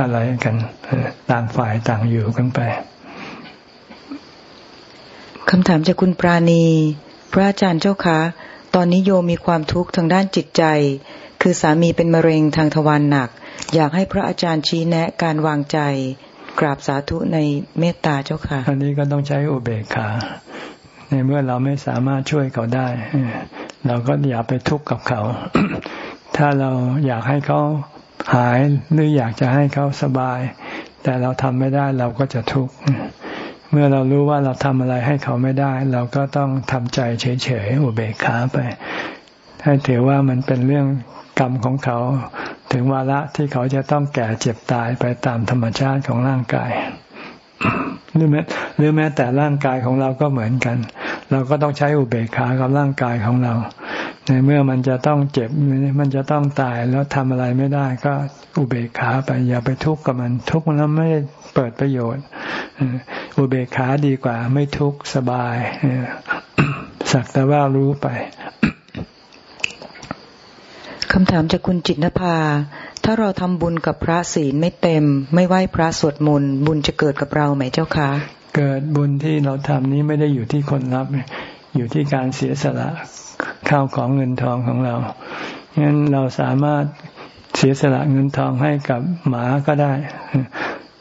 อะไรกัน ต่างฝ่ายต่างอยู่กันไปคำถามจากคุณปราณี พระอาจารย์เจ้าคะ ตอนนี้โยมีความทุกข์ทางด้านจิตใจ คือสามีเป็นมะเร็งทางทวารหนัก อยากให้พระอาจารย์ชี้แนะการวางใจ กราบสาธุในเมตตาเจ้าค่ะอันนี้ก็ต้องใช้อุเบกขา ในเมื่อเราไม่สามารถช่วยเขาได้ เราก็อย่าไปทุกข์กับเขา ถ้าเราอยากให้เขาหายหรืออยากจะให้เขาสบาย แต่เราทำไม่ได้เราก็จะทุกข์เมื่อเรารู้ว่าเราทำอะไรให้เขาไม่ได้ เราก็ต้องทำใจเฉยๆอุเบกขาไป ให้ถือว่ามันเป็นเรื่อง กรรมของเขา ถึงวาระที่เขาจะต้องแก่เจ็บตายไปตามธรรมชาติของร่างกายหรือแม้หรือแม้แต่ร่างกายของเราก็เหมือนกัน เราก็ต้องใช้อุเบกขากับร่างกายของเรา ในเมื่อมันจะต้องเจ็บมันจะต้องตายแล้วทำอะไรไม่ได้ ก็อุเบกขาไปอย่าไปทุกข์กับมัน ทุกข์แล้วไม่เปิดประโยชน์อุเบกขาดีกว่า ไม่ทุกข์สบายสักแต่ว่ารู้ไป คำถามจากคุณจิตนภา ถ้าเราทำบุญกับพระศีลไม่เต็ม ไม่ไหวพระสวดมนต์บุญจะเกิดกับเราไหมเจ้าคะ เกิดบุญที่เราทำนี้ไม่ได้อยู่ที่คนรับ อยู่ที่การเสียสละข้าวของเงินทองของเรางั้นเราสามารถเสียสละเงินทองให้กับหมาก็ได้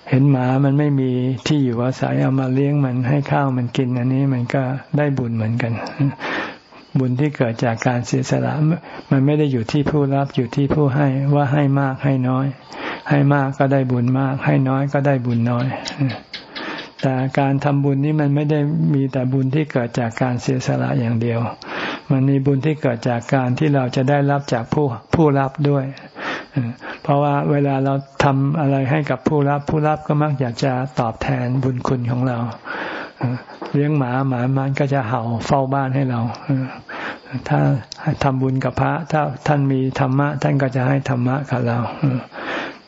เห็นหมามันไม่มีที่อยู่อาศัยเอามาเลี้ยงมันให้ข้าวมันกิน อันนี้มันก็ได้บุญเหมือนกัน บุญที่เกิดจากการเสียสละมันไม่ได้อยู่ที่ผู้รับอยู่ที่ผู้ให้ว่าให้มากให้น้อย ให้มากก็ได้บุญมาก ให้น้อยก็ได้บุญน้อย แต่การทำบุญนี้มันไม่ได้มีแต่บุญที่เกิดจากการเสียสละอย่างเดียว มันมีบุญที่เกิดจากการที่เราจะได้รับจากผู้ผู้รับด้วยเพราะว่าเวลาเราทำอะไรให้กับผู้รับผู้รับก็มักอยากจะตอบแทนบุญคุณของเรา เลี้ยงหมาหมามันก็จะเห่าเฝ้าบ้านให้เราถ้าทำบุญกับพระ ถ้าท่านมีธรรมะ ท่านก็จะให้ธรรมะกับเรา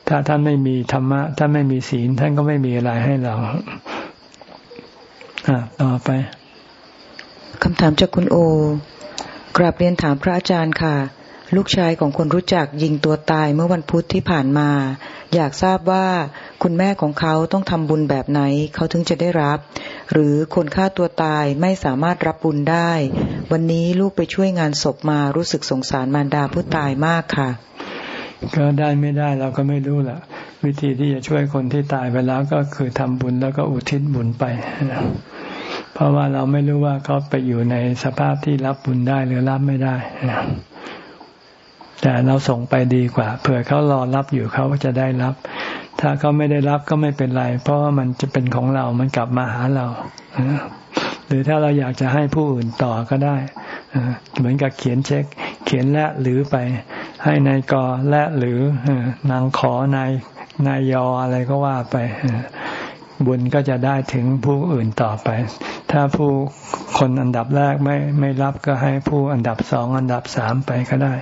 ถ้าท่านไม่มีธรรมะท่านไม่มีศีล ท่านก็ไม่มีอะไรให้เราต่อไปคำถามจากคุณโอกราบเรียนถามพระอาจารย์ค่ะ ลูกชายของคนรู้จักยิงตัวตายเมื่อวันพุธที่ผ่านมา อยากทราบว่าคุณแม่ของเขาต้องทำบุญแบบไหนเขาถึงจะได้รับ หรือคนฆ่าตัวตายไม่สามารถรับบุญได้ วันนี้ลูกไปช่วยงานศพมารู้สึกสงสารมารดาผู้ตายมากค่ะ ก็ได้ไม่ได้เราก็ไม่รู้ละวิธีที่จะช่วยคนที่ตายไปแล้วก็คือทำบุญแล้วก็อุทิศบุญไปเพราะว่าเราไม่รู้ว่าเขาไปอยู่ในสภาพที่รับบุญได้หรือรับไม่ได้ แต่เราส่งไปดีกว่าเผื่อเขารอรับอยู่เขาจะได้รับ ถ้าเขาไม่ได้รับก็ไม่เป็นไร เพราะว่ามันจะเป็นของเรา มันกลับมาหาเราหรือถ้าเราอยากจะให้ผู้อื่นต่อก็ได้เหมือนกับเขียนเช็ค เขียนและหรือไป ให้นายกและหรือนางขอนายนายยออะไรก็ว่าไปบุญก็จะได้ถึงผู้อื่นต่อไป ถ้าผู้คนอันดับแรกไม่ไม่รับก็ให้ผู้อันดับสองอันดับสามไปก็ได้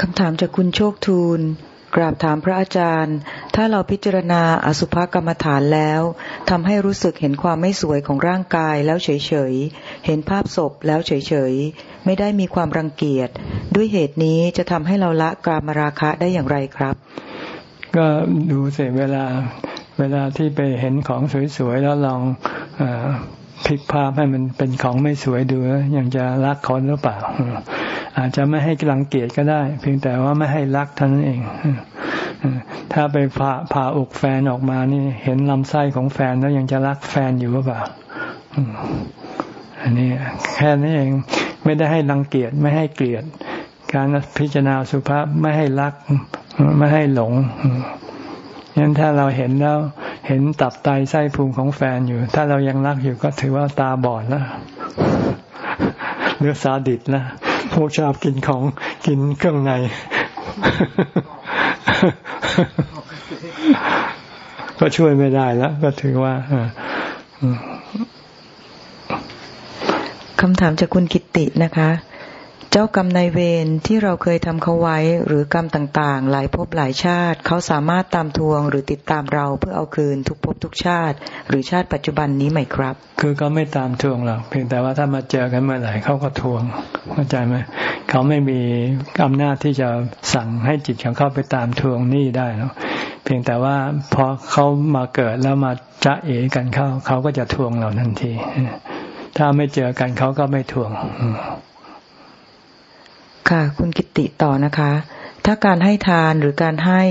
คำถามจากคุณโชคทูล กราบถามพระอาจารย์ ถ้าเราพิจารณาอสุภกรรมฐานแล้วทำให้รู้สึกเห็นความไม่สวยของร่างกายแล้วเฉยๆ เห็นภาพศพแล้วเฉยๆ ไม่ได้มีความรังเกียจ ด้วยเหตุนี้จะทำให้เราละกามราคะได้อย่างไรครับ ก็ดูเสียเวลาเวลาที่ไปเห็นของสวยๆ แล้วลองอพลิกภาพให้มันเป็นของไม่สวยดูยังจะรักคนหรือเปล่า อาจจะไม่ให้รังเกียจก็ได้ เพียงแต่ว่าไม่ให้รักท่านั้นเอง ถ้าไปผ่าผ่าอกแฟนออกมานี่ เห็นลำไส้ของแฟนแล้วยังจะรักแฟนอยู่หรือเปล่าอันนี้แค่นี้เองไม่ได้ให้รังเกียจไม่ให้เกลียด การพิจารณาสุภาพไม่ให้รัก ไม่ให้หลงงั้นถ้าเราเห็นแล้วเห็นตับไตไส้พุงของแฟนอยู่ ถ้าเรายังรักอยู่ก็ถือว่าตาบอดแล้วเนื้อซาดิสแล้ว พวกชอบกินของกินเครื่องใน ก็ช่วยไม่ได้แล้ว ก็ถือว่าคำถามจากคุณกิตินะคะ เจ้ากรรมนายเวรที่เราเคยทำเขาไว้หรือกรรมต่างๆ หลายภพหลายชาติ เขาสามารถตามทวงหรือติดตามเราเพื่อเอาคืนทุกภพทุกชาติ หรือชาติปัจจุบันนี้ไหมครับ คือเขาไม่ตามทวงหรอกเพียงแต่ว่าถ้ามาเจอกันเมื่อไหร่เขาก็ทวงเข้าใจไหมเขาไม่มีอำนาจที่จะสั่งให้จิตของเขาไปตามทวงนี่ได้แล้วเพียงแต่ว่าพอเขามาเกิดแล้วมาจะเอกันเขาเขาก็จะทวงเราทันที ถ้าไม่เจอกันเขาก็ไม่ทวง ค่ะ คุณกิติต่อนะคะ ถ้าการให้ทานหรือการให้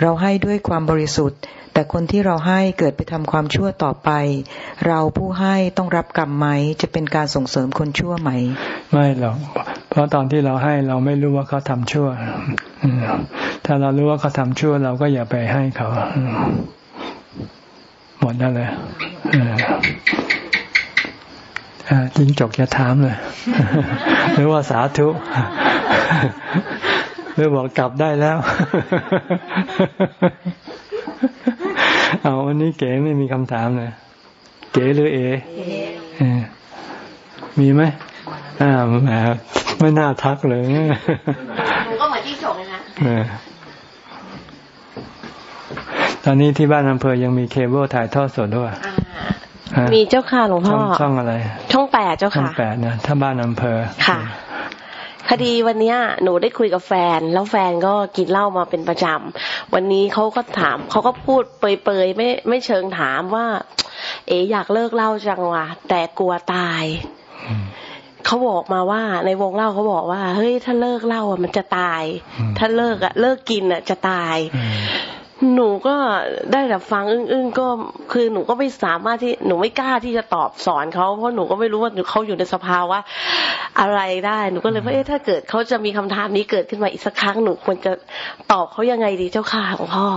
เราให้ด้วยความบริสุทธิ์ แต่คนที่เราให้เกิดไปทำความชั่วต่อไป เราผู้ให้ต้องรับกรรมไหม จะเป็นการส่งเสริมคนชั่วไหม ไม่หรอกเพราะตอนที่เราให้เราไม่รู้ว่าเขาทำชั่วถ้าเรารู้ว่าเขาทำชั่ว เราก็อย่าไปให้เขาหมดนั่นเลย จิงจกจะถามเลย หรือว่าสาธุ หรือบอกกลับได้แล้ว เอาวันนี้เก๋ไม่มีคำถามเลย เก๋หรือเอมีไหมอ่าแหมไม่น่าทักเลยหนูก็เหมือนจิ้งจกเลยนะตอนนี้ที่บ้านอำเภอยังมีเคเบิลถ่ายทอดสดด้วย มีเจ้าค่ะหลวงพ่อช่องอะไร ช่องแปดเจ้าค่ะช่องแปดนะถ้าบ้านอำเภอค่ะ คดีวันนี้หนูได้คุยกับแฟน แล้วแฟนก็กินเหล้ามาเป็นประจำวันนี้เขาก็ถามเขาก็พูดเปยๆไม่ไม่เชิงถามว่า เอ๋อยากเลิกเหล้าจังวะแต่กลัวตายเขาบอกมาว่าในวงเล่าเขาบอกว่า เฮ้ยถ้าเลิกเหล้าอะมันจะตาย ถ้าเลิกอะ เลิกกินอะจะตาย หนูก็ได้แต่ฟังอึ้งๆก็คือหนูก็ไม่สามารถที่หนูไม่กล้าที่จะตอบสอนเขาเพราะหนูก็ไม่รู้ว่าเขาอยู่ในสภาวะอะไรได้หนูก็เลยว่าเอ๊ะถ้าเกิดเขาจะมีคำถามนี้เกิดขึ้นมาอีกสักครั้งหนูควรจะตอบเขายังไงดีเจ้าค่ะของพ่อ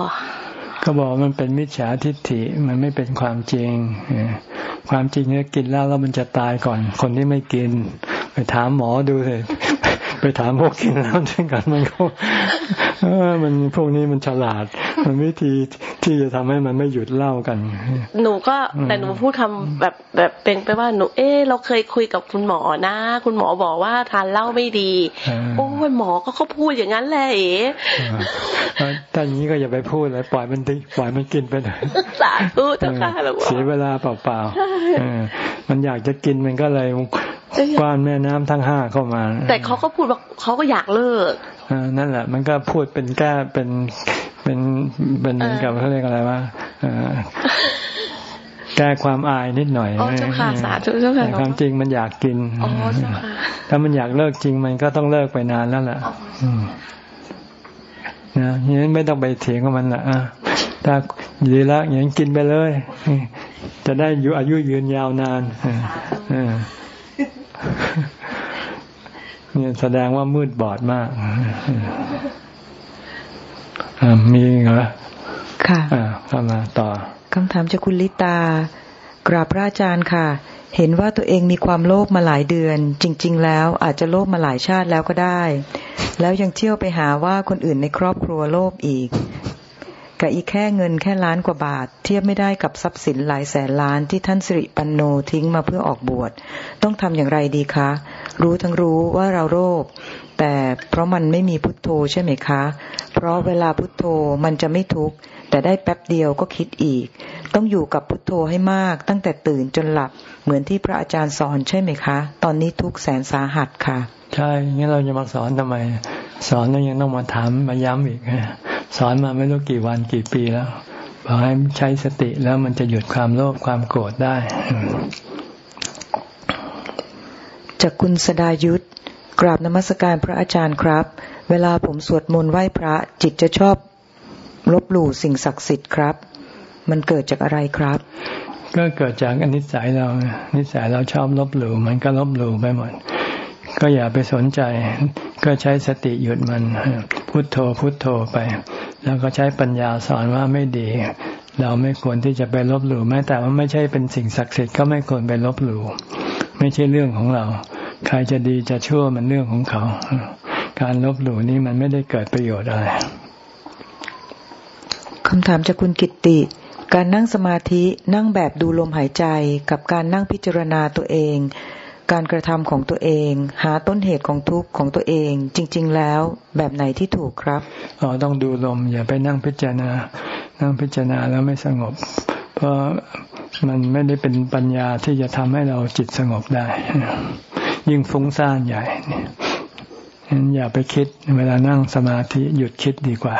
ก็บอกมันเป็นมิจฉาทิฏฐิมันไม่เป็นความจริงความจริงเนี่ยกินแล้วแล้วมันจะตายก่อน คนที่ไม่กิน ไปถามหมอดูเลยไปถามพวกกินแล้วด้วยกันมันก็ มันพวกนี้มันฉลาด มันวิธีที่จะทำให้มันไม่หยุดเล่ากัน หนูก็แต่หนูพูดคำแบบแบบเป็นไปว่าหนูเออเราเคยคุยกับคุณหมอนะ คุณหมอบอกว่าทานเหล้าไม่ดี โอ้ยหมอก็เขาพูดอย่างนั้นแหละเอ๋ถ้าอย่างนี้ก็อย่าไปพูดเลยปล่อยมันดิปล่อยมันกินไปหน่อยสาธุเจ้าค่ะเสียเวลาเปล่าๆมันอยากจะกินมันก็เลยกว้านแม่น้ำทั้งห้าเข้ามา แต่เขาก็พูดว่าเขาก็อยากเลิก นั่นแหละ มันก็พูดเป็นแก้เป็นเป็นเป็นกับเขาเรียกอะไรว่าแก้ความอายนิดหน่อยอ๋อเจ้าค่ะสาธุเจ้าค่ะความจริงมันอยากกินอ๋อเจ้าค่ะถ้ามันอยากเลิกจริงมันก็ต้องเลิกไปนานแล้วแหละนะอย่างนี้ไม่ต้องไปเถียงกับมันละอะถ้าดีแล้วอย่างนี้กินไปเลย จะได้อยู่อายุยืนยาวนานอ่า เนี่ยแสดงว่ามืดบอดมากมีเหรอค่ะเข้ามาต่อคำถามจากคุณลิตา กราบพระอาจารย์ค่ะ เห็นว่าตัวเองมีความโลภมาหลายเดือน จริง ๆ แล้วอาจจะโลภมาหลายชาติแล้วก็ได้ แล้วยังเที่ยวไปหาว่าคนอื่นในครอบครัวโลภอีก กับอีกแค่เงินแค่ล้านกว่าบาท เทียบไม่ได้กับทรัพย์สินหลายแสนล้านที่ท่านสิริปันโนทิ้งมาเพื่อออกบวชต้องทำอย่างไรดีคะ รู้ทั้งรู้ว่าเราโรค แต่เพราะมันไม่มีพุทโธใช่ไหมคะ เพราะเวลาพุทโธมันจะไม่ทุกข์แต่ได้แป๊บเดียวก็คิดอีก ต้องอยู่กับพุทโธให้มาก ตั้งแต่ตื่นจนหลับเหมือนที่พระอาจารย์สอนใช่ไหมคะ ตอนนี้ทุกแสนสาหัสค่ะ ใช่งั้นเราจะมาสอนทำไม สอนแล้วยังต้องมาถามมาย้ำอีก สอนมาไม่รู้กี่วันกี่ปีแล้วบอกให้ใช้สติแล้วมันจะหยุดความโลภความโกรธได้ จากคุณสดายุทธกราบนมัสการพระอาจารย์ครับ เวลาผมสวดมนต์ไหว้พระจิตจะชอบลบหลู่สิ่งศักดิ์สิทธิ์ครับ มันเกิดจากอะไรครับ ก็เกิดจากอนิสัยเรา นิสัยเราชอบลบหลู่มันก็ลบหลู่ไปหมด ก็อย่าไปสนใจ ก็ใช้สติหยุดมัน พุทโธพุทโธไป แล้วก็ใช้ปัญญาสอนว่าไม่ดี เราไม่ควรที่จะไปลบหลู่แม้แต่ว่าไม่ใช่เป็นสิ่งศักดิ์สิทธิ์ก็ไม่ควรไปลบหลู่ไม่ใช่เรื่องของเรา ใครจะดีจะชั่วมันเรื่องของเขา การลบหลู่นี้มันไม่ได้เกิดประโยชน์อะไรคำถามจากคุณกิตติ การนั่งสมาธินั่งแบบดูลมหายใจกับการนั่งพิจารณาตัวเอง การกระทำของตัวเอง หาต้นเหตุของทุกข์ของตัวเอง จริง ๆ แล้วแบบไหนที่ถูกครับอ๋อต้องดูลม อย่าไปนั่งพิจารณา นั่งพิจารณาแล้วไม่สงบ เพราะมันไม่ได้เป็นปัญญาที่จะทำให้เราจิตสงบได้ ยิ่งฟุ้งซ่านใหญ่เนี่ยอย่าไปคิดเวลานั่งสมาธิหยุดคิดดีกว่า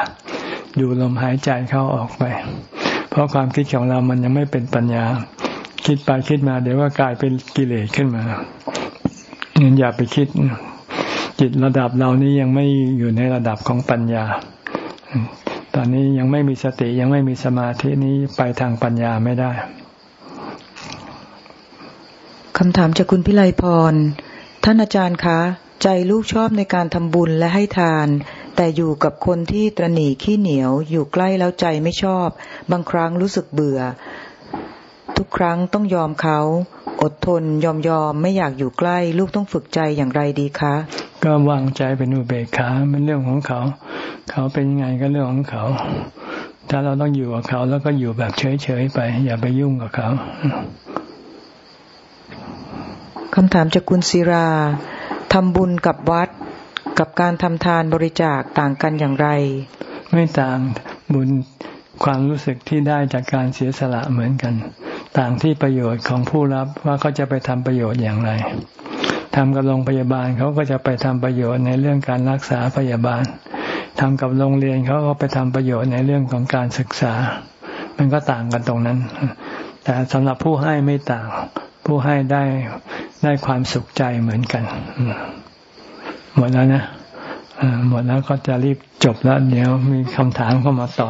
ดูลมหายใจเข้าออกไป เพราะความคิดของเรามันยังไม่เป็นปัญญา คิดไปคิดมา เดี๋ยวก็กลายเป็นกิเลสขึ้นมางั้นอย่าไปคิด จิตระดับเรานี้ยังไม่อยู่ในระดับของปัญญา ตอนนี้ยังไม่มีสติยังไม่มีสมาธินี้ไปทางปัญญาไม่ได้คำถามจากคุณพิไลพร ท่านอาจารย์คะ ใจลูกชอบในการทำบุญและให้ทาน แต่อยู่กับคนที่ตรนีขี้เหนียวอยู่ใกล้แล้วใจไม่ชอบ บางครั้งรู้สึกเบื่อ ทุกครั้งต้องยอมเขา อดทนยอมยอมไม่อยากอยู่ใกล้ ลูกต้องฝึกใจอย่างไรดีคะ ก็วางใจเป็นอุเบกขาเป็นเรื่องของเขา เขาเป็นยังไงก็เรื่องของเขา ถ้าเราต้องอยู่กับเขา แล้วก็อยู่แบบเฉยๆไป อย่าไปยุ่งกับเขาคำถามจากคุณศิราทำบุญกับวัดกับการทำทานบริจาคต่างกันอย่างไร ไม่ต่างบุญความรู้สึกที่ได้จากการเสียสละเหมือนกัน ต่างที่ประโยชน์ของผู้รับว่าเขาจะไปทำประโยชน์อย่างไรทำกับโรงพยาบาลเขาก็จะไปทำประโยชน์ในเรื่องการรักษาพยาบาลทำกับโรงเรียนเขาก็ไปทำประโยชน์ในเรื่องของการศึกษา มันก็ต่างกันตรงนั้น แต่สำหรับผู้ให้ไม่ต่าง ผู้ให้ได้ได้ความสุขใจเหมือนกัน หมดแล้วนะหมดแล้วก็จะรีบจบแล้วเดี๋ยวมีคำถามเข้ามาต่อ